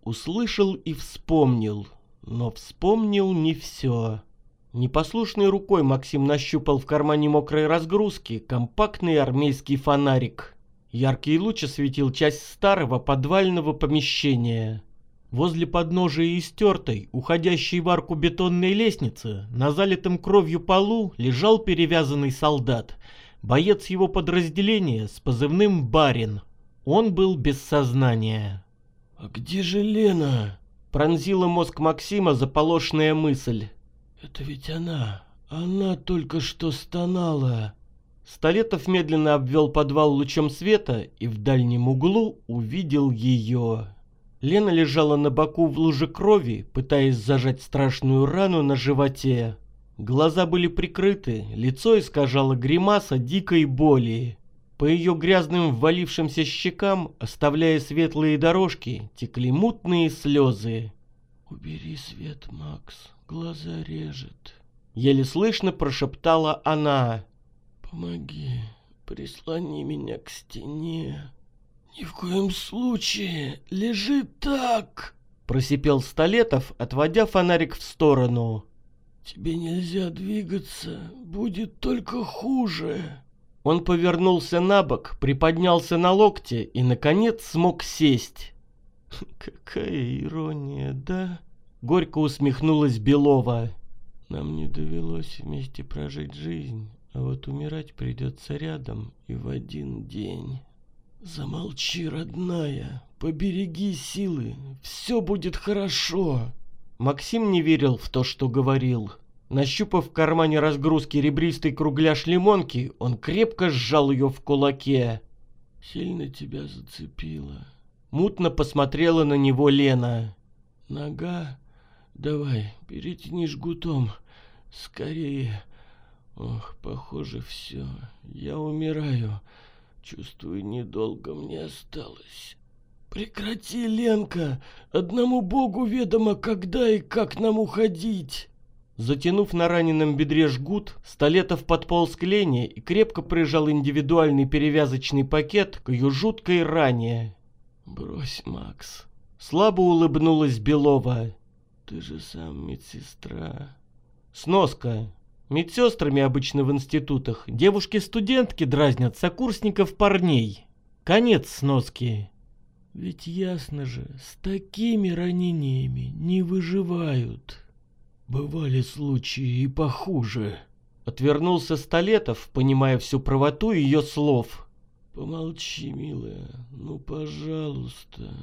Услышал и вспомнил, но вспомнил не все. Непослушной рукой Максим нащупал в кармане мокрой разгрузки компактный армейский фонарик. Яркий луч осветил часть старого подвального помещения. Возле подножия истертой, уходящей в арку бетонной лестницы, на залитом кровью полу лежал перевязанный солдат, боец его подразделения с позывным «Барин». Он был без сознания.
«А где же Лена?»
Пронзила мозг Максима заполошная мысль.
«Это ведь она, она только что стонала».
Столетов медленно обвел подвал лучом света и в дальнем углу увидел ее. Лена лежала на боку в луже крови, пытаясь зажать страшную рану на животе. Глаза были прикрыты, лицо искажало гримаса дикой боли. По ее грязным ввалившимся щекам, оставляя светлые дорожки, текли мутные слезы.
«Убери свет, Макс, глаза режет», —
еле слышно прошептала она.
«Помоги, прислони меня к стене». «Ни в коем случае! Лежи так!»
Просипел Столетов, отводя фонарик в сторону.
«Тебе нельзя двигаться, будет только хуже!»
Он повернулся на бок, приподнялся на локте и, наконец, смог сесть.
«Какая ирония, да?»
Горько усмехнулась Белова.
«Нам не довелось вместе прожить жизнь, а вот умирать придется рядом и в один день». Замолчи, родная, побереги силы, все будет хорошо.
Максим не верил в то, что говорил. Нащупав в кармане разгрузки ребристый кругляш лимонки, он крепко сжал ее в кулаке.
Сильно тебя зацепило.
Мутно посмотрела на него Лена.
Нога? Давай, перетяни жгутом. Скорее. Ох, похоже, все. Я умираю. Чувствую, недолго мне осталось. Прекрати, Ленка! Одному богу ведомо, когда и как нам уходить.
Затянув на раненом бедре жгут, Столетов подполз к Лене и крепко прижал индивидуальный перевязочный пакет к ее жуткой ране.
«Брось, Макс!»
Слабо улыбнулась Белова.
«Ты же сам медсестра».
Сноска. Медсестрами обычно в институтах девушки-студентки дразнят сокурсников парней. Конец сноски.
Ведь ясно же, с такими ранениями не выживают. Бывали случаи и похуже.
Отвернулся Столетов, понимая всю правоту ее слов.
Помолчи, милая, ну пожалуйста.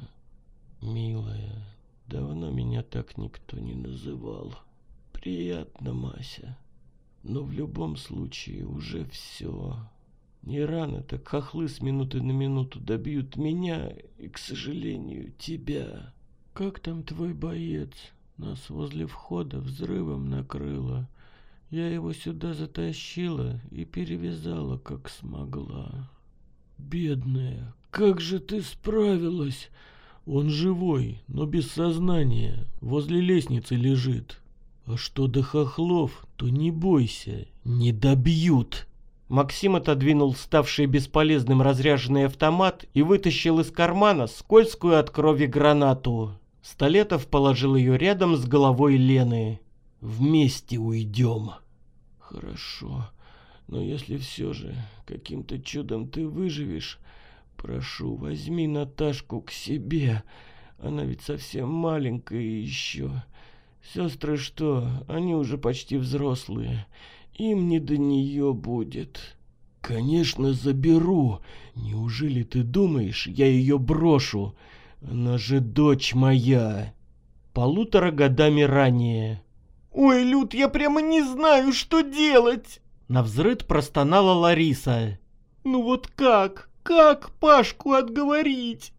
Милая, давно меня так никто не называл. Приятно, Мася. Но в любом случае уже все. Не рано, так хохлы с минуты на минуту добьют меня и, к сожалению, тебя. Как там твой боец? Нас возле входа взрывом накрыло. Я его сюда затащила и перевязала, как смогла. Бедная, как же ты справилась? Он живой, но без сознания, возле лестницы лежит. А что до хохлов, то не бойся, не добьют.
Максим отодвинул ставший бесполезным разряженный автомат и вытащил из кармана скользкую от крови гранату. Столетов положил ее рядом с головой Лены. «Вместе уйдем».
«Хорошо, но если все же каким-то чудом ты выживешь, прошу, возьми Наташку к себе. Она ведь совсем маленькая еще. Сестры что, они уже почти взрослые. Им не до нее будет. Конечно, заберу. Неужели ты думаешь, я ее брошу? Она же дочь моя.
Полутора годами ранее.
Ой, Люд, я прямо не знаю, что делать.
На взрыд простонала Лариса.
Ну вот как? Как Пашку отговорить?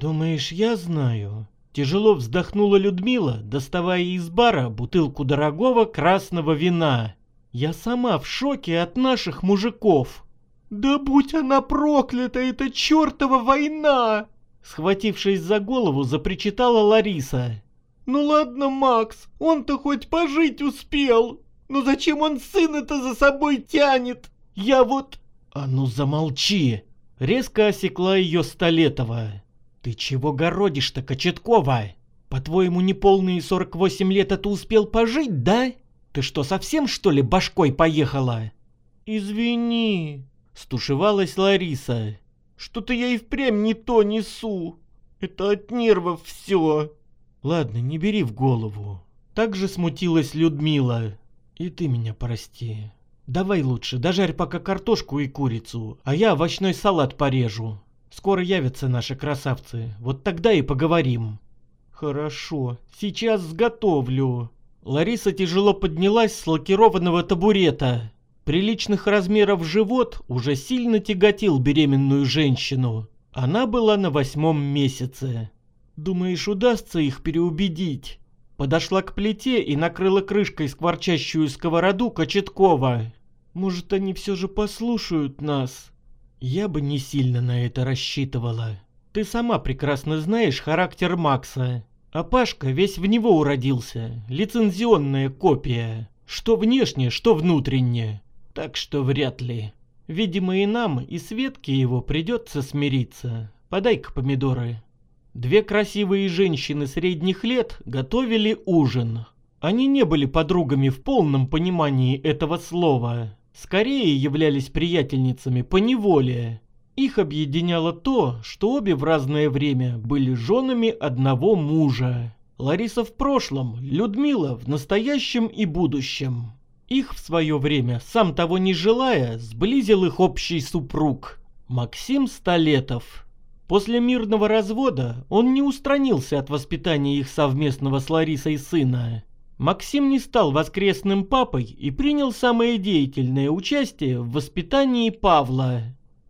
Думаешь, я знаю? Тяжело вздохнула Людмила, доставая из бара бутылку дорогого красного вина. Я сама в шоке от наших мужиков.
Да будь она проклята, это чертова война!
Схватившись за голову, запричитала Лариса.
Ну ладно, Макс, он-то хоть пожить успел. Но зачем он сына-то за собой тянет? Я вот...
А ну замолчи! Резко осекла ее Столетова. «Ты чего городишь-то, Кочеткова? По-твоему, неполные 48 лет это успел пожить, да? Ты что, совсем что ли башкой поехала?
Извини, стушевалась Лариса. Что-то я и впрямь не то несу. Это от нервов все.
Ладно, не бери в голову. Так же смутилась Людмила. И ты меня прости. Давай лучше, дожарь пока картошку и курицу, а я овощной салат порежу. Скоро явятся наши красавцы, вот тогда и поговорим.
Хорошо, сейчас сготовлю.
Лариса тяжело поднялась с лакированного табурета. Приличных размеров живот уже сильно тяготил беременную женщину. Она была на восьмом месяце. Думаешь, удастся их переубедить? Подошла к плите и накрыла крышкой скворчащую сковороду Кочеткова. Может, они все же послушают нас? Я бы не сильно на это рассчитывала. Ты сама прекрасно знаешь характер Макса. А Пашка весь в него уродился, лицензионная копия. Что внешне, что внутренне. Так что вряд ли. Видимо, и нам, и Светке его придется смириться. Подай-ка помидоры. Две красивые женщины средних лет готовили ужин. Они не были подругами в полном понимании этого слова. Скорее являлись приятельницами по неволе. Их объединяло то, что обе в разное время были женами одного мужа. Лариса в прошлом, Людмила в настоящем и будущем. Их в свое время, сам того не желая, сблизил их общий супруг, Максим Столетов. После мирного развода он не устранился от воспитания их совместного с Ларисой сына. Максим не стал воскресным папой и принял самое деятельное участие в воспитании Павла.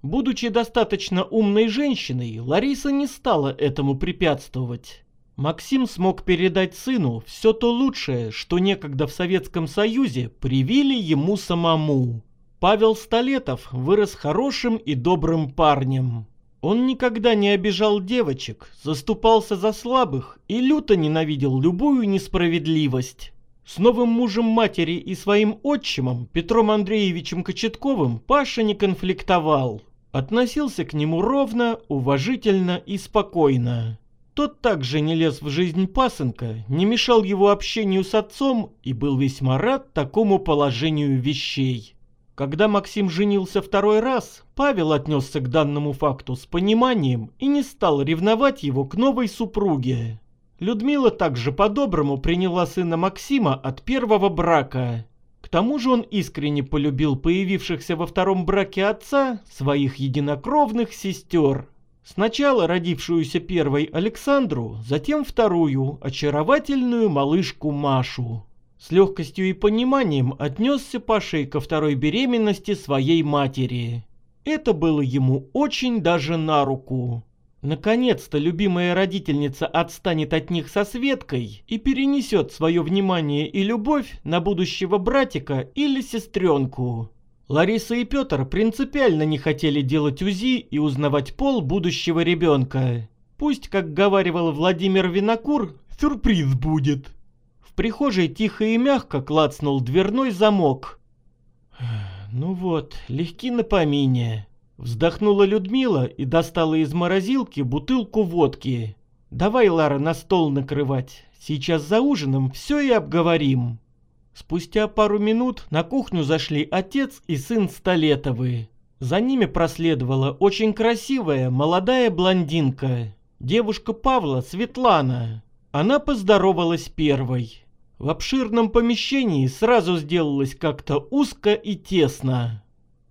Будучи достаточно умной женщиной, Лариса не стала этому препятствовать. Максим смог передать сыну все то лучшее, что некогда в Советском Союзе привили ему самому. Павел Столетов вырос хорошим и добрым парнем. Он никогда не обижал девочек, заступался за слабых и люто ненавидел любую несправедливость. С новым мужем матери и своим отчимом Петром Андреевичем Кочетковым Паша не конфликтовал. Относился к нему ровно, уважительно и спокойно. Тот также не лез в жизнь пасынка, не мешал его общению с отцом и был весьма рад такому положению вещей. Когда Максим женился второй раз, Павел отнесся к данному факту с пониманием и не стал ревновать его к новой супруге. Людмила также по-доброму приняла сына Максима от первого брака. К тому же он искренне полюбил появившихся во втором браке отца своих единокровных сестер. Сначала родившуюся первой Александру, затем вторую, очаровательную малышку Машу. С легкостью и пониманием отнесся Пашей ко второй беременности своей матери. Это было ему очень даже на руку. Наконец-то любимая родительница отстанет от них со Светкой и перенесет свое внимание и любовь на будущего братика или сестренку. Лариса и Петр принципиально не хотели делать УЗИ и узнавать пол будущего ребенка. Пусть, как говаривал Владимир Винокур, сюрприз будет прихожей тихо и мягко клацнул дверной замок. «Ну вот, легки на помине», — вздохнула Людмила и достала из морозилки бутылку водки. «Давай, Лара, на стол накрывать. Сейчас за ужином все и обговорим». Спустя пару минут на кухню зашли отец и сын Столетовы. За ними проследовала очень красивая молодая блондинка, девушка Павла Светлана. Она поздоровалась первой. В обширном помещении сразу сделалось как-то узко и тесно.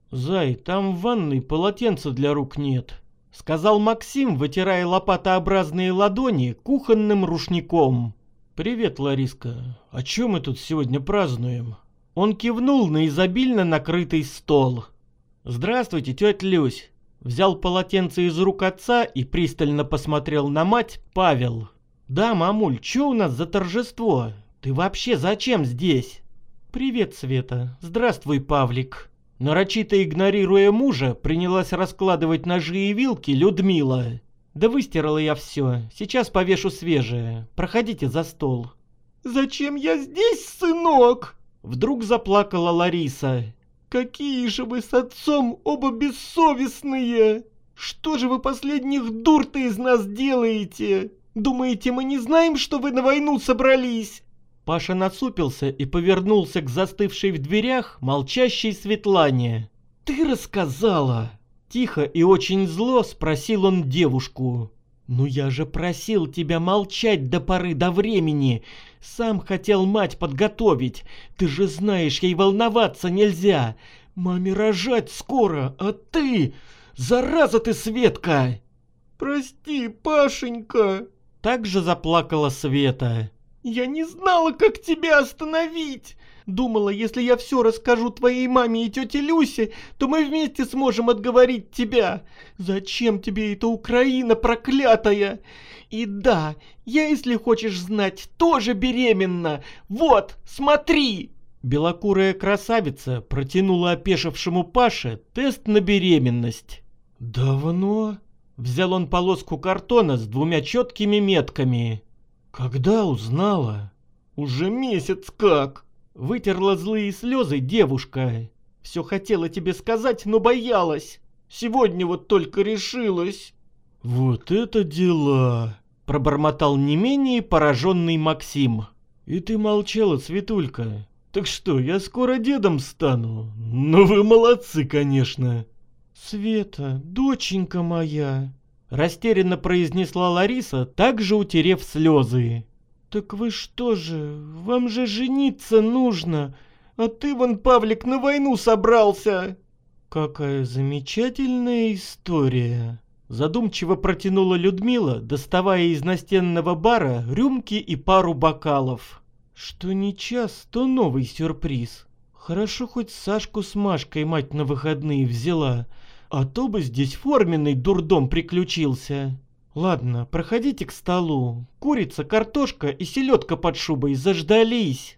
«Зай, там в ванной полотенца для рук нет», — сказал Максим, вытирая лопатообразные ладони кухонным рушником. «Привет, Лариска. О чем мы тут сегодня празднуем?» Он кивнул на изобильно накрытый стол. «Здравствуйте, тетя Люсь!» Взял полотенце из рук отца и пристально посмотрел на мать Павел. «Да, мамуль, что у нас за торжество? Ты вообще зачем здесь? Привет, Света. Здравствуй, Павлик. Нарочито игнорируя мужа, принялась раскладывать ножи и вилки Людмила. Да выстирала я все. Сейчас повешу свежее. Проходите за стол.
Зачем я здесь, сынок?
Вдруг заплакала Лариса.
Какие же вы с отцом оба бессовестные! Что же вы последних дур-то из нас делаете? Думаете, мы не знаем, что вы на войну собрались?
Паша насупился и повернулся к застывшей в дверях молчащей Светлане. «Ты рассказала!» Тихо и очень зло спросил он девушку. «Ну я же просил тебя молчать до поры до времени. Сам хотел мать подготовить. Ты же знаешь, ей волноваться нельзя. Маме рожать скоро, а ты... Зараза ты, Светка!»
«Прости, Пашенька!»
Так же заплакала Света.
«Я не знала, как тебя остановить!» Думала, если я все расскажу твоей маме и тете Люсе, то мы вместе сможем отговорить тебя. Зачем тебе эта Украина проклятая? И да, я, если хочешь знать, тоже беременна. Вот, смотри!»
Белокурая красавица протянула опешившему Паше тест на беременность.
«Давно?»
Взял он полоску картона с двумя четкими метками.
«Когда узнала?» «Уже месяц как!»
Вытерла злые слезы девушка. Все хотела тебе сказать, но боялась. Сегодня вот только решилась.
Вот это дела!
Пробормотал не менее пораженный Максим.
И ты молчала, Светулька. Так что, я скоро дедом стану? Ну вы молодцы, конечно.
Света, доченька моя, растерянно произнесла Лариса, также утерев слезы. «Так вы что же, вам же жениться нужно, а ты, вон, Павлик, на войну собрался!» «Какая замечательная история!» Задумчиво протянула Людмила, доставая из настенного бара рюмки и пару бокалов. «Что не час, то новый сюрприз. Хорошо хоть Сашку с Машкой мать на выходные взяла, а то бы здесь форменный дурдом приключился». Ладно, проходите к столу. Курица, картошка и селедка под шубой заждались.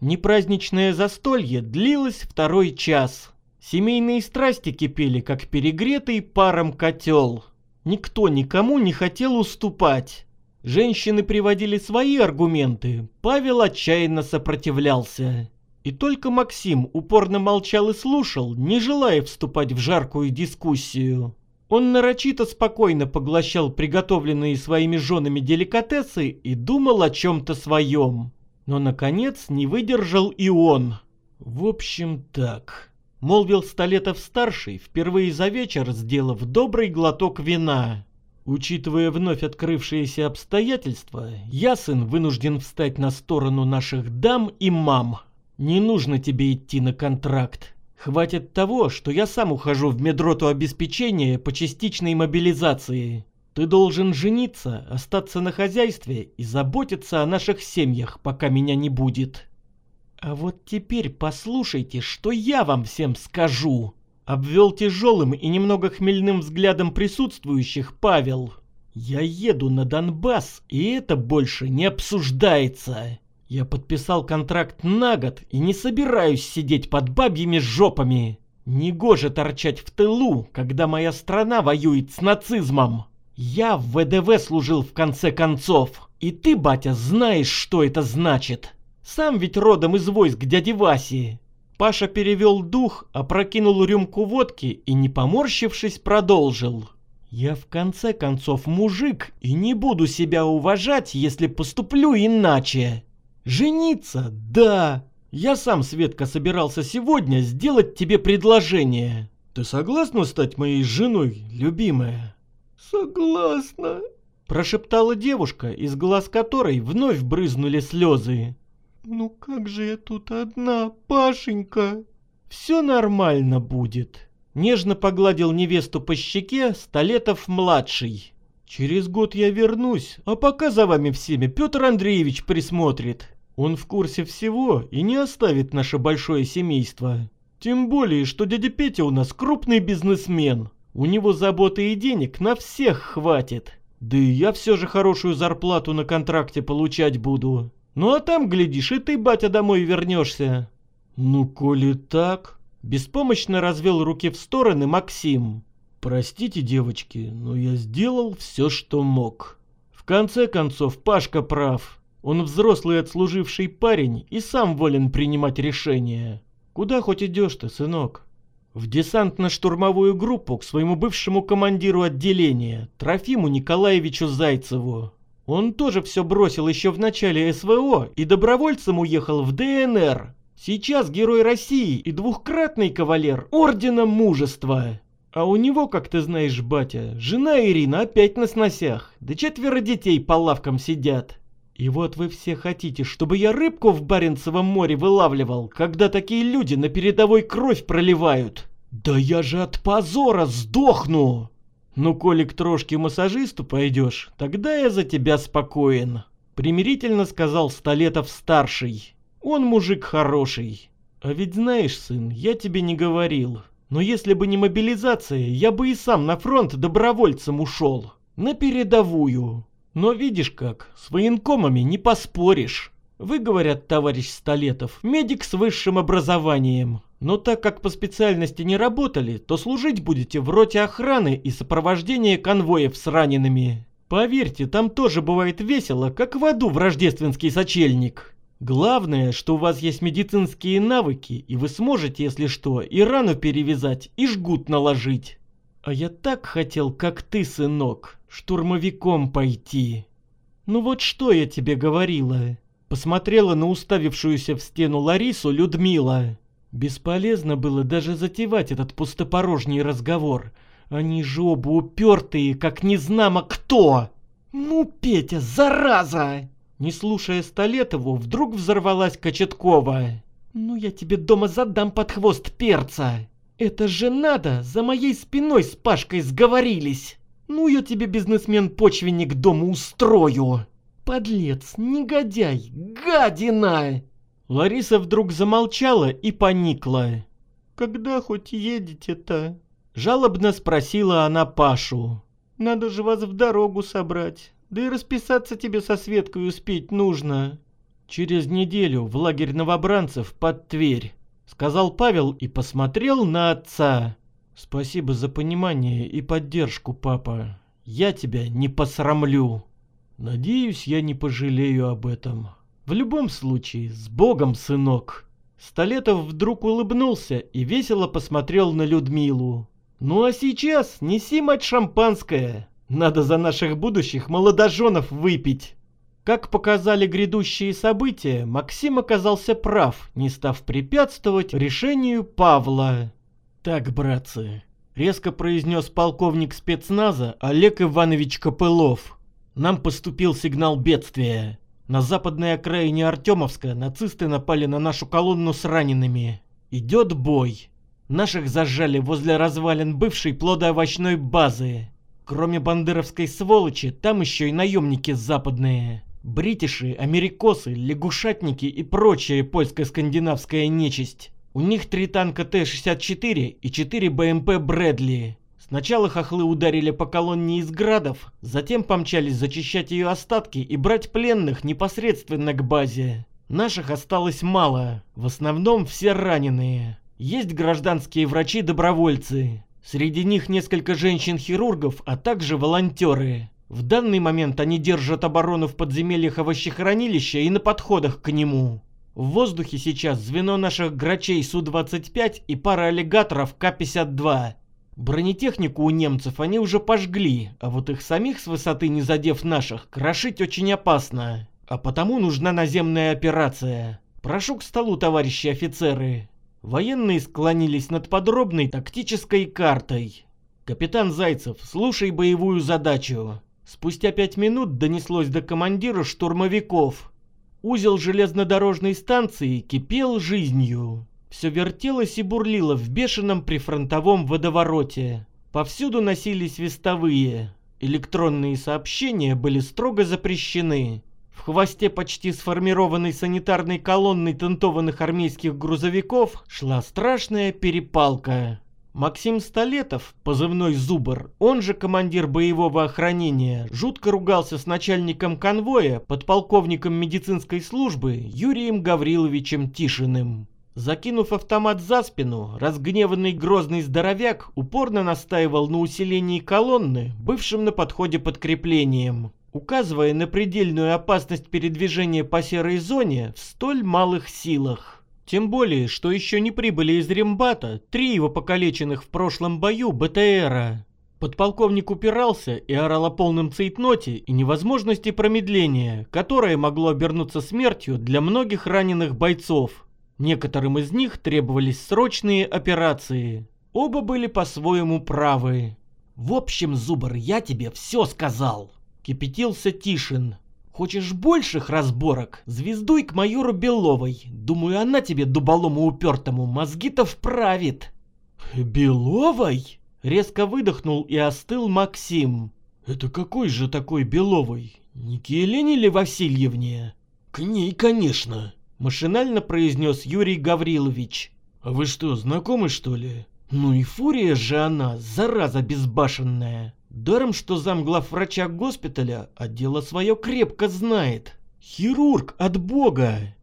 Непраздничное застолье длилось второй час. Семейные страсти кипели, как перегретый паром котел. Никто никому не хотел уступать. Женщины приводили свои аргументы, Павел отчаянно сопротивлялся. И только Максим упорно молчал и слушал, не желая вступать в жаркую дискуссию. Он нарочито спокойно поглощал приготовленные своими женами деликатесы и думал о чем-то своем. Но, наконец, не выдержал и он. «В общем, так», — молвил Столетов-старший, впервые за вечер сделав добрый глоток вина. Учитывая вновь открывшиеся обстоятельства, я, сын, вынужден встать на сторону наших дам и мам. Не нужно тебе идти на контракт. Хватит того, что я сам ухожу в медроту обеспечения по частичной мобилизации. Ты должен жениться, остаться на хозяйстве и заботиться о наших семьях, пока меня не будет. А вот теперь послушайте, что я вам всем скажу. Обвел тяжелым и немного хмельным взглядом присутствующих Павел. Я еду на Донбасс, и это больше не обсуждается. Я подписал контракт на год и не собираюсь сидеть под бабьими жопами. Негоже торчать в тылу, когда моя страна воюет с нацизмом. Я в ВДВ служил в конце концов. И ты, батя, знаешь, что это значит. Сам ведь родом из войск дяди Васи. Паша перевел дух, опрокинул рюмку водки и, не поморщившись, продолжил. Я в конце концов мужик и не буду себя уважать, если поступлю иначе. «Жениться? Да! Я сам, Светка, собирался сегодня сделать тебе предложение. Ты согласна стать моей женой, любимая?»
«Согласна», –
прошептала девушка, из глаз которой вновь брызнули слезы.
«Ну как же я тут одна, Пашенька?»
«Все нормально будет», – нежно погладил невесту по щеке Столетов-младший. Через год я вернусь, а пока за вами всеми Петр Андреевич присмотрит. Он в курсе всего и не оставит наше большое семейство. Тем более, что дядя Петя у нас крупный бизнесмен. У него заботы и денег на всех хватит. Да и я все же хорошую зарплату на контракте получать буду. Ну а там, глядишь, и ты, батя, домой вернешься. Ну, коли так... Беспомощно развел руки в стороны Максим. Простите, девочки, но я сделал все, что мог. В конце концов, Пашка прав. Он взрослый отслуживший парень и сам волен принимать решения. Куда хоть идешь ты, сынок? В десантно-штурмовую группу к своему бывшему командиру отделения, Трофиму Николаевичу Зайцеву. Он тоже все бросил еще в начале СВО и добровольцем уехал в ДНР. Сейчас герой России и двухкратный кавалер Ордена Мужества. А у него, как ты знаешь, батя, жена Ирина опять на сносях, да четверо детей по лавкам сидят. И вот вы все хотите, чтобы я рыбку в Баренцевом море вылавливал, когда такие люди на передовой кровь проливают. Да я же от позора сдохну! Ну, коли к трошке массажисту пойдешь, тогда я за тебя спокоен. Примирительно сказал Столетов-старший. Он мужик хороший. А ведь знаешь, сын, я тебе не говорил. Но если бы не мобилизация, я бы и сам на фронт добровольцем ушел. На передовую. Но видишь как, с военкомами не поспоришь. Вы, говорят, товарищ Столетов, медик с высшим образованием. Но так как по специальности не работали, то служить будете в роте охраны и сопровождения конвоев с ранеными. Поверьте, там тоже бывает весело, как в аду в рождественский сочельник. Главное, что у вас есть медицинские навыки, и вы сможете, если что, и рану перевязать, и жгут наложить. А я так хотел, как ты, сынок, штурмовиком пойти. Ну вот что я тебе говорила? Посмотрела на уставившуюся в стену Ларису Людмила. Бесполезно было даже затевать этот пустопорожний разговор. Они же оба упертые, как незнамо кто. Ну, Петя, зараза! Не слушая Столетову, вдруг взорвалась Кочеткова. Ну, я тебе дома задам под хвост перца. Это же надо, за моей спиной с Пашкой сговорились. Ну я тебе, бизнесмен-почвенник, дома устрою. Подлец, негодяй, гадина!» Лариса вдруг замолчала и поникла. «Когда хоть едете-то?» Жалобно спросила она Пашу. «Надо же вас в дорогу собрать. Да и расписаться тебе со Светкой успеть нужно». «Через неделю в лагерь новобранцев под Тверь сказал Павел и посмотрел на отца. «Спасибо за понимание и поддержку, папа. Я тебя не посрамлю. Надеюсь, я не пожалею об этом. В любом случае, с Богом, сынок!» Столетов вдруг улыбнулся и весело посмотрел на Людмилу. «Ну а сейчас неси мать шампанское. Надо за наших будущих молодоженов выпить». Как показали грядущие события, Максим оказался прав, не став препятствовать решению Павла. «Так, братцы», — резко произнес полковник спецназа Олег Иванович Копылов. «Нам поступил сигнал бедствия. На западной окраине Артемовска нацисты напали на нашу колонну с ранеными. Идет бой. Наших зажали возле развалин бывшей плодоовощной базы. Кроме бандеровской сволочи, там еще и наемники западные. Бритиши, америкосы, лягушатники и прочая польско-скандинавская нечисть. У них три танка Т-64 и четыре БМП Брэдли. Сначала хохлы ударили по колонне из градов, затем помчались зачищать ее остатки и брать пленных непосредственно к базе. Наших осталось мало, в основном все раненые. Есть гражданские врачи-добровольцы. Среди них несколько женщин-хирургов, а также волонтеры. В данный момент они держат оборону в подземельях овощехранилища и на подходах к нему. В воздухе сейчас звено наших грачей Су-25 и пара аллигаторов К-52. Бронетехнику у немцев они уже пожгли, а вот их самих с высоты не задев наших, крошить очень опасно. А потому нужна наземная операция. Прошу к столу, товарищи офицеры. Военные склонились над подробной тактической картой. Капитан Зайцев, слушай боевую задачу. Спустя пять минут донеслось до командира штурмовиков. Узел железнодорожной станции кипел жизнью. Все вертелось и бурлило в бешеном прифронтовом водовороте. Повсюду носились вестовые. Электронные сообщения были строго запрещены. В хвосте почти сформированной санитарной колонны тентованных армейских грузовиков шла страшная перепалка. Максим Столетов, позывной Зубр, он же командир боевого охранения, жутко ругался с начальником конвоя, подполковником медицинской службы Юрием Гавриловичем Тишиным. Закинув автомат за спину, разгневанный грозный здоровяк упорно настаивал на усилении колонны, бывшим на подходе подкреплением, указывая на предельную опасность передвижения по серой зоне в столь малых силах. Тем более, что еще не прибыли из Римбата три его покалеченных в прошлом бою БТРа. Подполковник упирался и орал о полном цейтноте и невозможности промедления, которое могло обернуться смертью для многих раненых бойцов. Некоторым из них требовались срочные операции. Оба были по-своему правы.
«В общем, Зубр, я тебе все сказал!» Кипятился Тишин. «Хочешь больших разборок? Звездуй к майору Беловой. Думаю, она тебе, дуболому упертому, мозги-то вправит».
«Беловой?» Резко выдохнул и остыл Максим. «Это какой же такой Беловой? Не к Елене ли Васильевне?»
«К ней, конечно», — машинально произнес Юрий Гаврилович.
«А вы что, знакомы, что ли?»
«Ну и фурия же она, зараза безбашенная. Даром, что замглав врача госпиталя, а дело свое крепко знает. Хирург от бога!»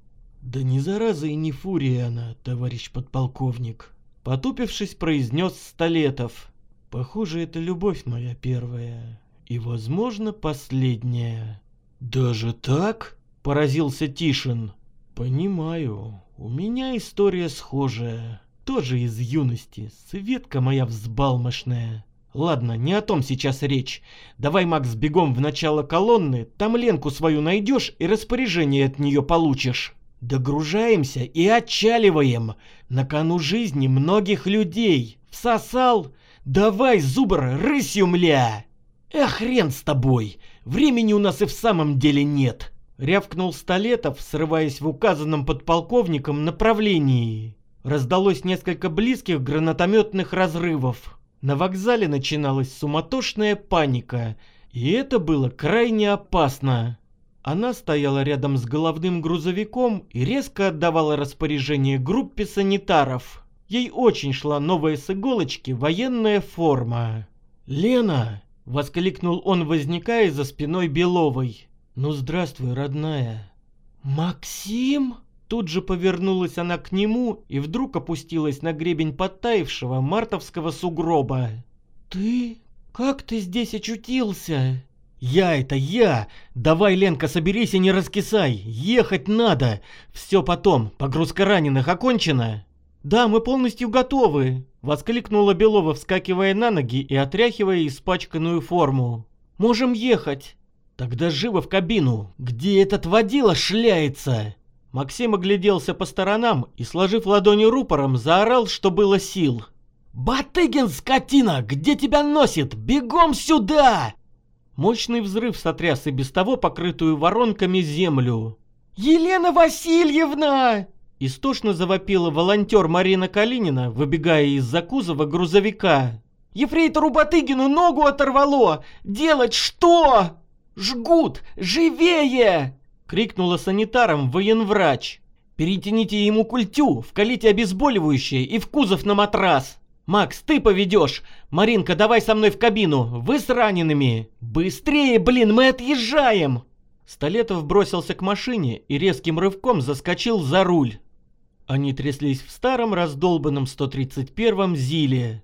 «Да не зараза и не фурия она, товарищ подполковник», — потупившись, произнес Столетов. Похоже, это любовь моя первая и, возможно, последняя.
Даже так? Поразился Тишин.
Понимаю, у меня история схожая. Тоже из юности, Светка моя взбалмошная. Ладно, не о том сейчас речь. Давай, Макс, бегом в начало колонны, там Ленку свою найдешь и распоряжение от нее получишь. Догружаемся и отчаливаем. На кону жизни многих людей. Всосал, Давай, зубр, рысью, мля! Эх, хрен с тобой! Времени у нас и в самом деле нет!» Рявкнул Столетов, срываясь в указанном подполковником направлении. Раздалось несколько близких гранатометных разрывов. На вокзале начиналась суматошная паника, и это было крайне опасно. Она стояла рядом с головным грузовиком и резко отдавала распоряжение группе санитаров. Ей очень шла новая с иголочки военная форма. «Лена!» — воскликнул он, возникая за спиной Беловой. «Ну здравствуй, родная!»
«Максим?»
Тут же повернулась она к нему и вдруг опустилась на гребень подтаившего мартовского сугроба.
«Ты? Как ты здесь очутился?»
«Я это я! Давай, Ленка, соберись и не раскисай! Ехать надо! Все потом, погрузка раненых окончена!» «Да, мы полностью готовы!» — воскликнула Белова, вскакивая на ноги и отряхивая испачканную форму. «Можем ехать!» «Тогда живо в кабину! Где этот водила шляется?» Максим огляделся по сторонам и, сложив ладони рупором, заорал, что было сил.
«Батыгин, скотина! Где тебя носит? Бегом сюда!»
Мощный взрыв сотряс и без того покрытую воронками землю.
«Елена Васильевна!»
Истошно завопила волонтер Марина Калинина, выбегая из-за кузова грузовика.
«Ефрейтору Батыгину ногу оторвало! Делать что? Жгут! Живее!»
Крикнула санитаром военврач. «Перетяните ему культю, вкалите обезболивающее и в кузов на матрас!» «Макс, ты поведешь! Маринка, давай со мной в кабину! Вы с ранеными!»
«Быстрее, блин, мы отъезжаем!»
Столетов бросился к машине и резким рывком заскочил за руль. Они тряслись в старом раздолбанном 131-м Зиле.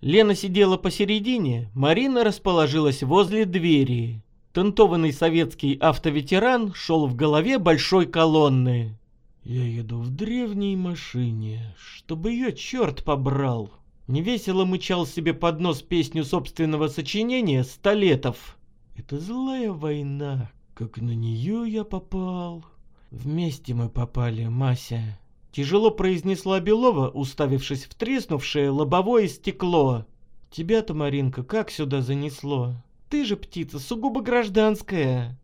Лена сидела посередине, Марина расположилась возле двери. Тентованный советский автоветеран шел в голове большой колонны. «Я еду в древней машине, чтобы ее черт побрал!» Невесело мычал себе под нос песню собственного сочинения «Столетов». «Это злая война, как на нее я попал!» «Вместе мы попали, Мася!» Тяжело произнесла Белова, уставившись в треснувшее лобовое стекло. «Тебя-то, Маринка, как сюда занесло? Ты же птица сугубо гражданская!»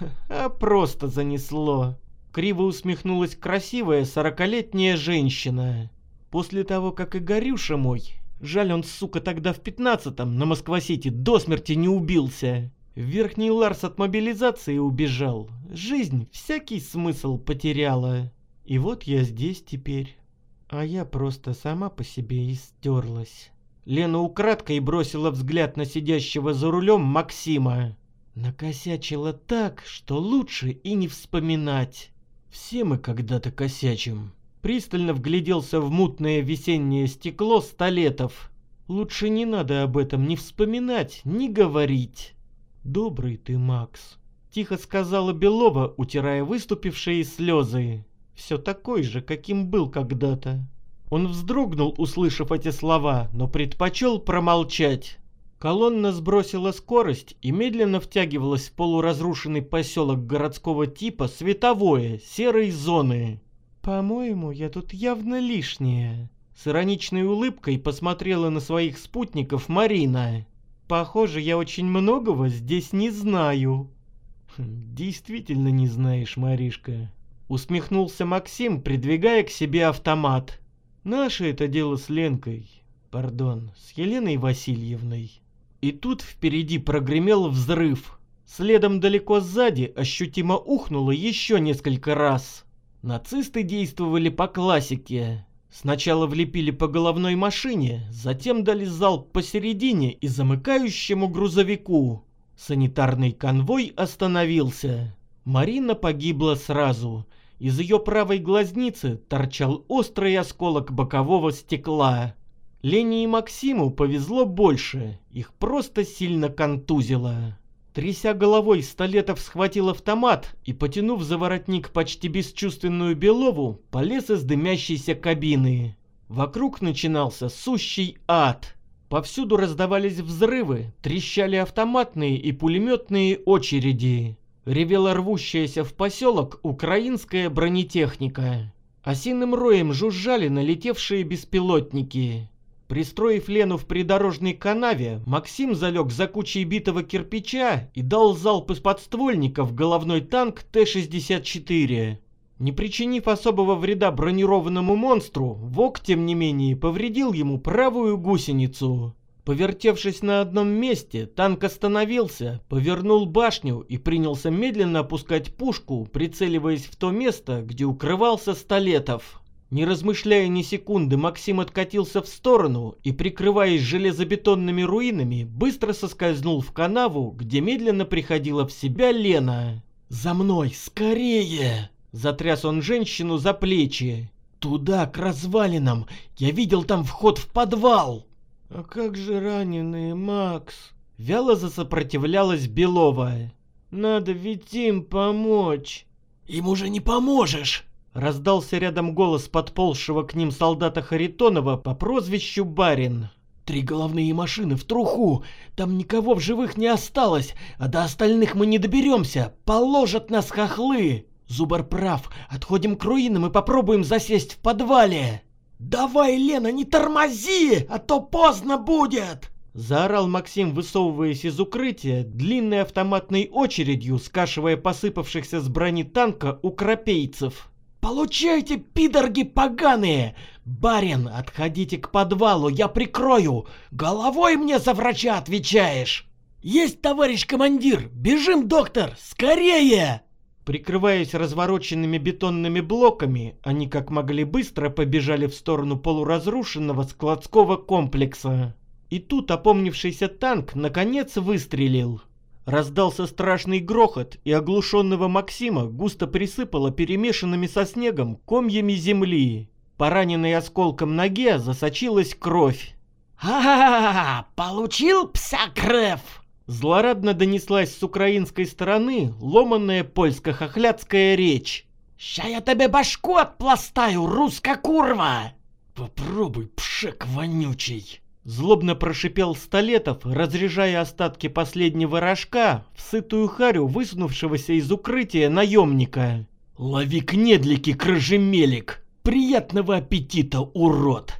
«А просто занесло!» Криво усмехнулась красивая сорокалетняя женщина. «После того, как и Горюша мой, жаль он, сука, тогда в пятнадцатом на Москва-Сити до смерти не убился!» Верхний Ларс от мобилизации убежал. Жизнь всякий смысл потеряла. И вот я здесь теперь. А я просто сама по себе истерлась. Лена украдкой бросила взгляд на сидящего за рулем Максима. Накосячила так, что лучше и не вспоминать. Все мы когда-то косячим. Пристально вгляделся в мутное весеннее стекло столетов. Лучше не надо об этом ни вспоминать, ни говорить. Добрый ты, Макс. Тихо сказала Белова, утирая выступившие слезы все такой же, каким был когда-то. Он вздрогнул, услышав эти слова, но предпочел промолчать. Колонна сбросила скорость и медленно втягивалась в полуразрушенный поселок городского типа световое, серой зоны. «По-моему, я тут явно лишняя», — с ироничной улыбкой посмотрела на своих спутников Марина. «Похоже, я очень многого здесь не знаю». «Хм, «Действительно не знаешь, Маришка», — усмехнулся Максим, придвигая к себе автомат. «Наше это дело с Ленкой, пардон, с Еленой Васильевной». И тут впереди прогремел взрыв. Следом далеко сзади ощутимо ухнуло еще несколько раз. Нацисты действовали по классике. Сначала влепили по головной машине, затем дали залп посередине и замыкающему грузовику. Санитарный конвой остановился. Марина погибла сразу. Из ее правой глазницы торчал острый осколок бокового стекла. Лене и Максиму повезло больше, их просто сильно контузило. Тряся головой, Столетов схватил автомат и, потянув за воротник почти бесчувственную Белову, полез из дымящейся кабины. Вокруг начинался сущий ад. Повсюду раздавались взрывы, трещали автоматные и пулеметные очереди. Ревела рвущаяся в поселок украинская бронетехника. Осиным роем жужжали налетевшие беспилотники. Пристроив Лену в придорожной канаве, Максим залег за кучей битого кирпича и дал залп из подствольника в головной танк Т-64. Не причинив особого вреда бронированному монстру, Вок, тем не менее, повредил ему правую гусеницу. Повертевшись на одном месте, танк остановился, повернул башню и принялся медленно опускать пушку, прицеливаясь в то место, где укрывался Столетов. Не размышляя ни секунды, Максим откатился в сторону и, прикрываясь железобетонными руинами, быстро соскользнул в канаву, где медленно приходила в себя Лена. «За мной, скорее!» Затряс он женщину за плечи. «Туда, к развалинам! Я видел там вход в подвал!»
«А как же раненые, Макс?»
Вяло засопротивлялась Белова.
«Надо ведь им помочь!»
«Им уже не поможешь!»
Раздался рядом голос подползшего к ним солдата Харитонова по прозвищу Барин.
«Три головные машины в труху! Там никого в живых не осталось, а до остальных мы не доберемся! Положат нас хохлы!» Зубар прав, отходим к руинам и попробуем засесть в подвале. «Давай, Лена, не тормози, а то поздно будет!»
Заорал Максим, высовываясь из укрытия, длинной автоматной очередью, скашивая посыпавшихся с брони танка укропейцев.
«Получайте, пидорги поганые! Барин, отходите к подвалу, я прикрою! Головой мне за врача отвечаешь!» «Есть, товарищ командир! Бежим, доктор! Скорее!»
Прикрываясь развороченными бетонными блоками, они как могли быстро побежали в сторону полуразрушенного складского комплекса. И тут опомнившийся танк наконец выстрелил. Раздался страшный грохот, и оглушенного Максима густо присыпало перемешанными со снегом комьями земли. Пораненной осколком ноге засочилась кровь.
«Ха-ха-ха! Получил псакрев!»
Злорадно донеслась с украинской стороны ломанная польско-хохлядская речь.
«Ща я тебе башку отпластаю, русская курва!»
«Попробуй, пшек вонючий!»
Злобно прошипел Столетов, разряжая остатки последнего рожка в сытую харю, высунувшегося из укрытия наемника.
«Лови кнедлики, крыжемелик! Приятного аппетита, урод!»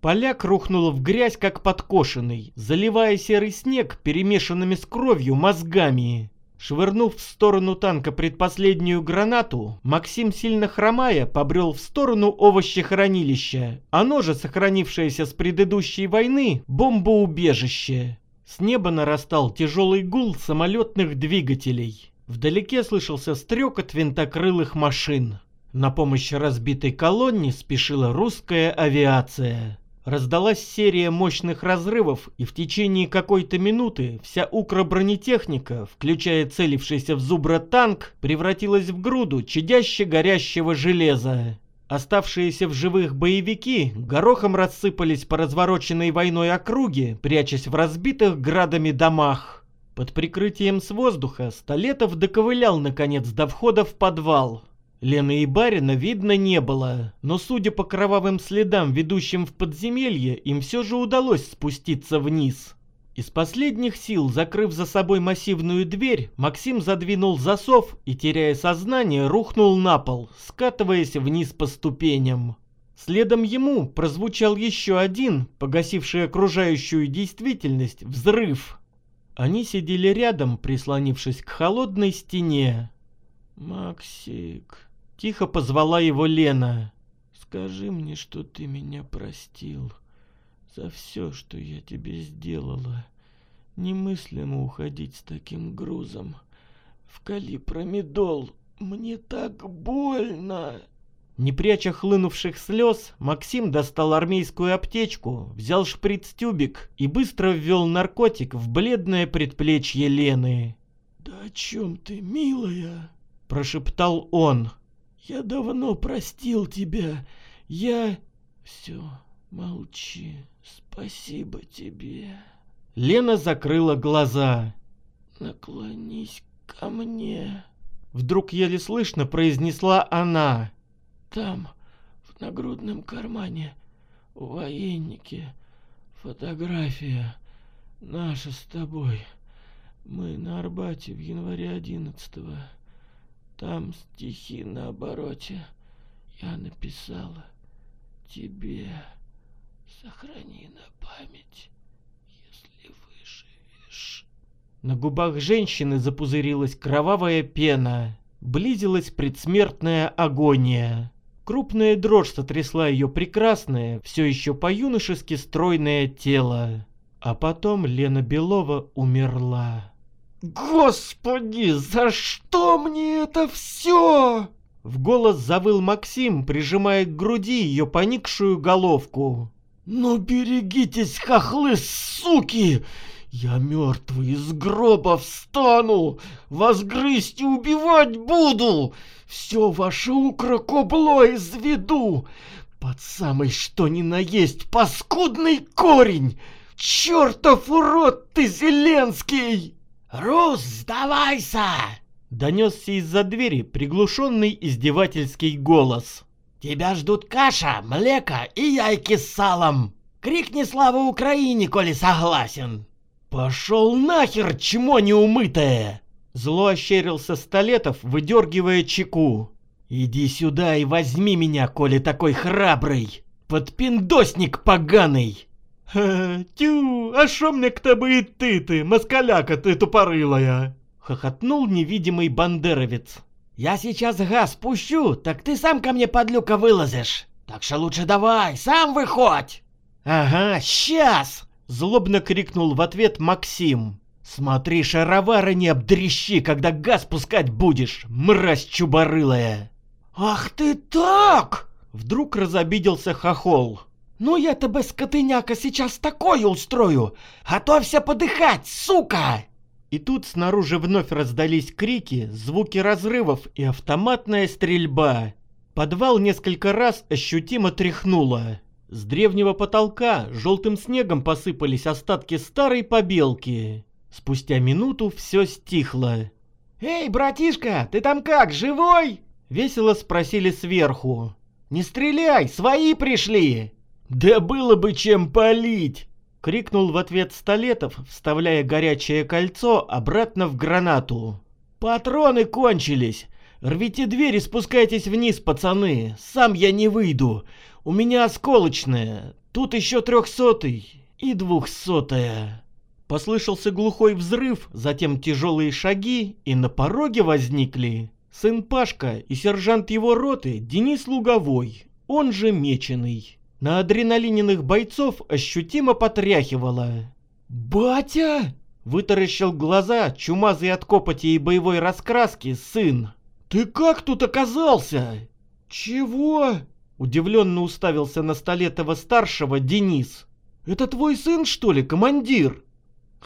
Поляк рухнул в грязь, как подкошенный, заливая серый снег перемешанными с кровью мозгами. Швырнув в сторону танка предпоследнюю гранату, Максим, сильно хромая, побрел в сторону овощехранилища. Оно же, сохранившееся с предыдущей войны, бомбоубежище. С неба нарастал тяжелый гул самолетных двигателей. Вдалеке слышался стрекот винтокрылых машин. На помощь разбитой колонне спешила русская авиация. Раздалась серия мощных разрывов, и в течение какой-то минуты вся укробронетехника, включая целившийся в зубра танк, превратилась в груду чадяще горящего железа. Оставшиеся в живых боевики горохом рассыпались по развороченной войной округе, прячась в разбитых градами домах. Под прикрытием с воздуха Столетов доковылял наконец до входа в подвал. Лены и барина видно не было, но судя по кровавым следам, ведущим в подземелье, им все же удалось спуститься вниз. Из последних сил, закрыв за собой массивную дверь, Максим задвинул засов и, теряя сознание, рухнул на пол, скатываясь вниз по ступеням. Следом ему прозвучал еще один, погасивший окружающую действительность, взрыв. Они сидели рядом, прислонившись к холодной стене.
«Максик», —
тихо позвала его Лена.
«Скажи мне, что ты меня простил за все, что я тебе сделала. Немыслимо уходить с таким грузом. Вкали промедол, мне так больно!»
Не пряча хлынувших слез, Максим достал армейскую аптечку, взял шприц-тюбик и быстро ввел наркотик в бледное предплечье Лены.
«Да о чем ты, милая?»
– прошептал он.
«Я давно простил тебя. Я...» «Все, молчи. Спасибо тебе».
Лена закрыла глаза.
«Наклонись ко мне», —
вдруг еле слышно произнесла она.
Там, в нагрудном кармане, у военники, фотография наша с тобой. Мы на Арбате в январе одиннадцатого. Там стихи на обороте. Я написала тебе. Сохрани на память, если выживешь.
На губах женщины запузырилась кровавая пена. Близилась предсмертная агония. Крупная дрожь сотрясла ее прекрасное, все еще по-юношески стройное тело. А потом Лена Белова умерла.
«Господи, за что мне это все?»
В голос завыл Максим, прижимая к груди ее поникшую головку.
«Ну берегитесь, хохлы, суки! Я мертвый из гроба встану, вас и убивать буду! Все ваше укрокобло изведу! Под самый что ни на есть паскудный корень! Чертов урод ты, Зеленский!»
«Рус, сдавайся!»
Донесся из-за двери приглушенный издевательский голос.
«Тебя ждут каша, млека и яйки с салом! Крикни славу Украине, коли согласен!»
«Пошел нахер, чмо неумытое!»
Зло ощерился Столетов, выдергивая чеку.
«Иди сюда и возьми меня, коли такой храбрый! Подпиндосник поганый!»
«Ха, тю, а шо мне к тебе идти ты, москаляка ты тупорылая?»
Хохотнул невидимый бандеровец.
«Я сейчас газ пущу, так ты сам ко мне, подлюка, вылазишь. Так что лучше давай, сам выходь!»
«Ага, сейчас!»
Злобно крикнул в ответ Максим.
«Смотри, шаровары не обдрещи, когда газ пускать будешь, мразь чуборылая!»
«Ах ты так!»
Вдруг разобиделся хохол.
«Ну я тебе, скотыняка, сейчас такое устрою! Готовься подыхать, сука!»
И тут снаружи вновь раздались крики, звуки разрывов и автоматная стрельба. Подвал несколько раз ощутимо тряхнуло. С древнего потолка желтым снегом посыпались остатки старой побелки. Спустя минуту все стихло.
«Эй, братишка, ты там как, живой?»
Весело спросили сверху. «Не стреляй, свои пришли!»
«Да было бы чем полить!»
— крикнул в ответ Столетов, вставляя горячее кольцо обратно в гранату.
«Патроны кончились! Рвите дверь и спускайтесь вниз, пацаны! Сам я не выйду! У меня осколочная, тут еще трехсотый и двухсотая!»
Послышался глухой взрыв, затем тяжелые шаги, и на пороге возникли сын Пашка и сержант его роты Денис Луговой, он же Меченый. На адреналиненных бойцов ощутимо потряхивало.
«Батя!»
— вытаращил глаза, чумазый от копоти и боевой раскраски, сын.
«Ты как тут оказался?»
«Чего?» — удивленно уставился на Столетова-старшего Денис.
«Это твой сын, что ли, командир?»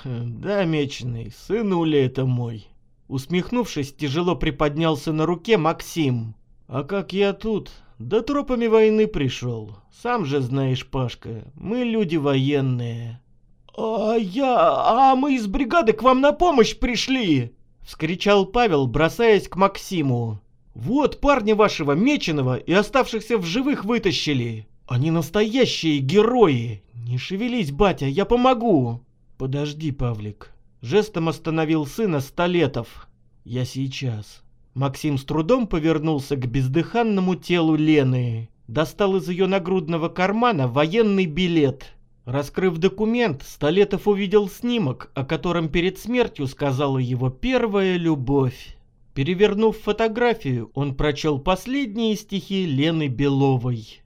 «Да, Меченый, сын Уля это мой».
Усмехнувшись, тяжело приподнялся на руке Максим.
«А как я тут? Да тропами войны пришел. Сам же знаешь, Пашка, мы люди военные».
«А я... А мы из бригады к вам на помощь пришли!»
— вскричал Павел, бросаясь к Максиму. «Вот парня вашего меченого и оставшихся в живых вытащили. Они настоящие герои. Не шевелись, батя, я помогу». Подожди, Павлик. Жестом остановил сына Столетов. Я сейчас. Максим с трудом повернулся к бездыханному телу Лены. Достал из ее нагрудного кармана военный билет. Раскрыв документ, Столетов увидел снимок, о котором перед смертью сказала его первая любовь. Перевернув фотографию, он прочел последние стихи Лены Беловой.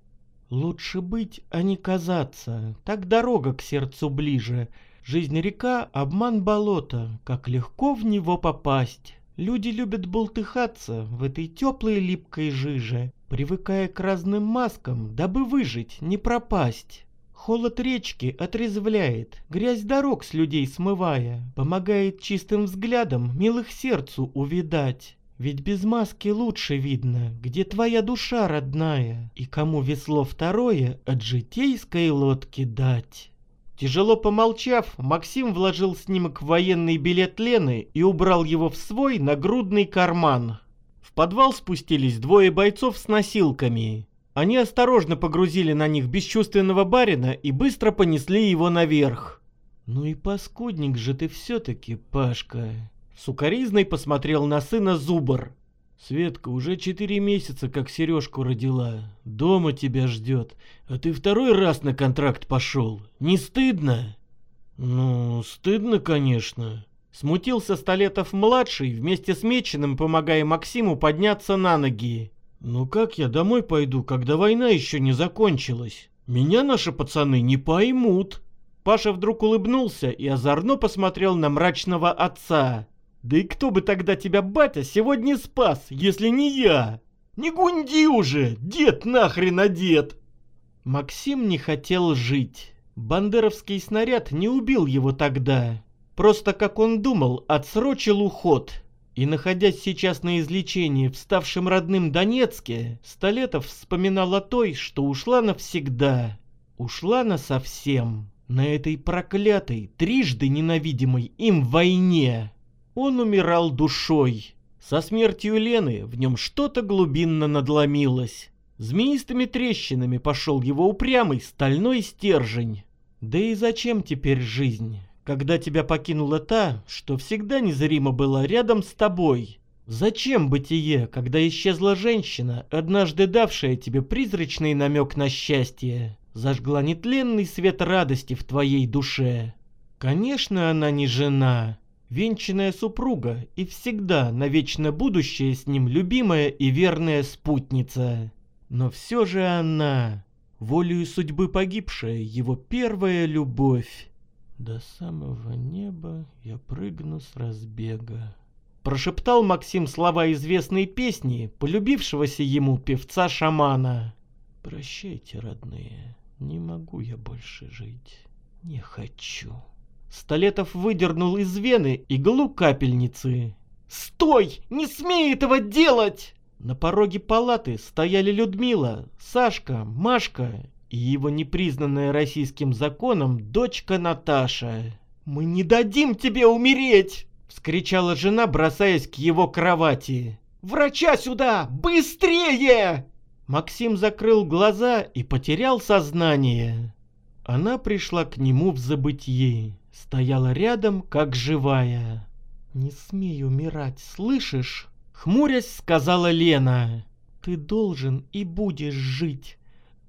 «Лучше быть, а не казаться, так дорога к сердцу ближе. Жизнь река, обман болото, как легко в него попасть. Люди любят болтыхаться в этой теплой липкой жиже, привыкая к разным маскам, дабы выжить, не пропасть». Холод речки отрезвляет, грязь дорог с людей смывая, помогает чистым взглядом милых сердцу увидать. Ведь без маски лучше видно, где твоя душа родная, и кому весло второе от житейской лодки дать. Тяжело помолчав, Максим вложил снимок в военный билет Лены и убрал его в свой нагрудный карман. В подвал спустились двое бойцов с носилками. Они осторожно погрузили на них бесчувственного барина и быстро понесли его наверх. «Ну и паскудник же ты все-таки, Пашка!» Сукаризной посмотрел на сына Зубр. «Светка уже четыре месяца как сережку родила. Дома тебя ждет. А ты второй раз на контракт пошел. Не стыдно?» «Ну, стыдно, конечно». Смутился Столетов-младший, вместе с Меченым помогая Максиму подняться на ноги. «Ну как я домой пойду, когда война еще не закончилась? Меня наши пацаны не поймут». Паша вдруг улыбнулся и озорно посмотрел на мрачного отца. «Да и кто бы тогда тебя, батя, сегодня спас, если не я? Не гунди уже, дед нахрен одет!» Максим не хотел жить. Бандеровский снаряд не убил его тогда. Просто, как он думал, отсрочил уход. И находясь сейчас на излечении в ставшем родным Донецке, Столетов вспоминал о той, что ушла навсегда. Ушла на совсем. На этой проклятой, трижды ненавидимой им войне. Он умирал душой. Со смертью Лены в нем что-то глубинно надломилось. Змеистыми трещинами пошел его упрямый стальной стержень. Да и зачем теперь жизнь? когда тебя покинула та, что всегда незримо была рядом с тобой. Зачем бытие, когда исчезла женщина, однажды давшая тебе призрачный намек на счастье, зажгла нетленный свет радости в твоей душе? Конечно, она не жена, венчанная супруга и всегда навечно будущее с ним любимая и верная спутница. Но все же она, волею судьбы погибшая, его первая любовь. До самого неба я прыгну с разбега. Прошептал Максим слова известной песни, полюбившегося ему певца-шамана. Прощайте, родные, не могу я больше жить. Не хочу. Столетов выдернул из вены иглу капельницы. «Стой! Не смей этого делать!» На пороге палаты стояли Людмила, Сашка, Машка и его непризнанная российским законом дочка Наташа. «Мы не дадим тебе умереть!» — вскричала жена, бросаясь к его кровати. «Врача сюда! Быстрее!» Максим закрыл глаза и потерял сознание. Она пришла к нему в забытье, стояла рядом, как живая. «Не смей умирать, слышишь?» Хмурясь, сказала Лена. «Ты должен и будешь жить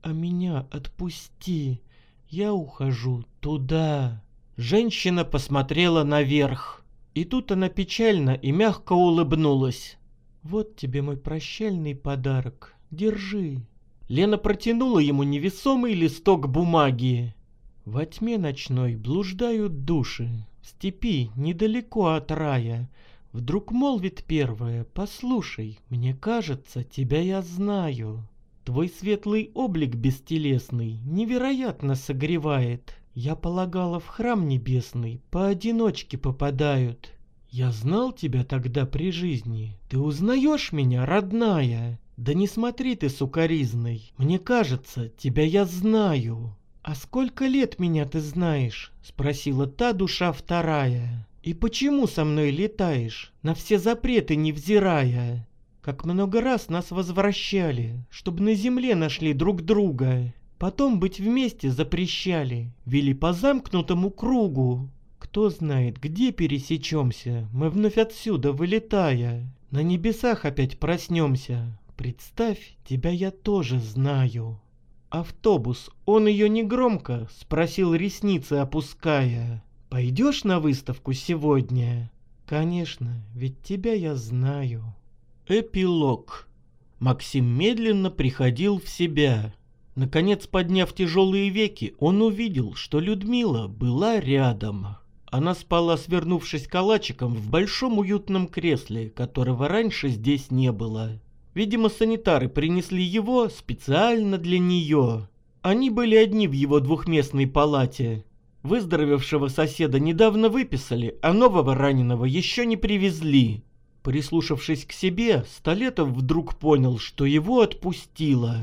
а меня отпусти. Я ухожу туда. Женщина посмотрела наверх. И тут она печально и мягко улыбнулась. Вот тебе мой прощальный подарок. Держи. Лена протянула ему невесомый листок бумаги. Во тьме ночной блуждают души. В степи, недалеко от рая. Вдруг молвит первая, послушай, мне кажется, тебя я знаю. Твой светлый облик бестелесный невероятно согревает. Я полагала, в храм небесный поодиночке попадают. Я знал тебя тогда при жизни. Ты узнаешь меня, родная? Да не смотри ты сукаризной. Мне кажется, тебя я знаю. А сколько лет меня ты знаешь? Спросила та душа вторая. И почему со мной летаешь, на все запреты невзирая? Как много раз нас возвращали, чтобы на земле нашли друг друга. Потом быть вместе запрещали, вели по замкнутому кругу. Кто знает, где пересечемся, мы вновь отсюда, вылетая. На небесах опять проснемся. Представь, тебя я тоже знаю. Автобус, он ее не громко, спросил ресницы опуская. Пойдешь на выставку сегодня? Конечно, ведь тебя я знаю. Эпилог. Максим медленно приходил в себя. Наконец, подняв тяжелые веки, он увидел, что Людмила была рядом. Она спала, свернувшись калачиком в большом уютном кресле, которого раньше здесь не было. Видимо, санитары принесли его специально для нее. Они были одни в его двухместной палате. Выздоровевшего соседа недавно выписали, а нового раненого еще не привезли. Прислушавшись к себе, Столетов вдруг понял, что его отпустило.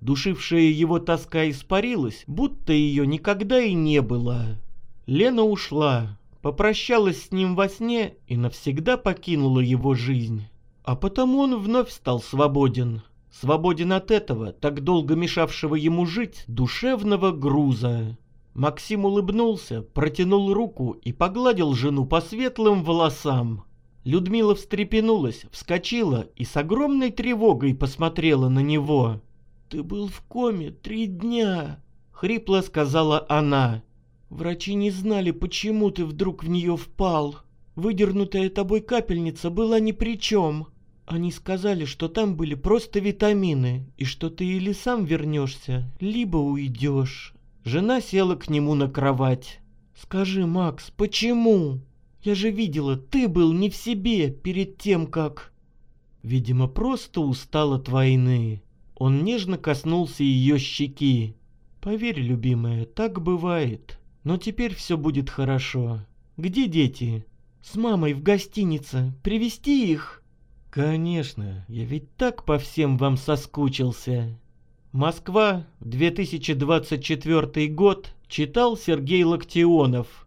Душившая его тоска испарилась, будто ее никогда и не было. Лена ушла, попрощалась с ним во сне и навсегда покинула его жизнь. А потому он вновь стал свободен. Свободен от этого, так долго мешавшего ему жить, душевного груза. Максим улыбнулся, протянул руку и погладил жену по светлым волосам. Людмила встрепенулась, вскочила и с огромной тревогой посмотрела на него. «Ты был в коме три дня», — хрипло сказала она. «Врачи не знали, почему ты вдруг в нее впал. Выдернутая тобой капельница была ни при чем. Они сказали, что там были просто витамины, и что ты или сам вернешься, либо уйдешь». Жена села к нему на кровать. «Скажи, Макс, почему? Я же видела, ты был не в себе перед тем, как...» Видимо, просто устал от войны. Он нежно коснулся ее щеки. «Поверь, любимая, так бывает. Но теперь все будет хорошо. Где дети?» «С мамой в гостинице. Привести их?» «Конечно, я ведь так по всем вам соскучился». Москва, 2024 год, читал Сергей Локтионов.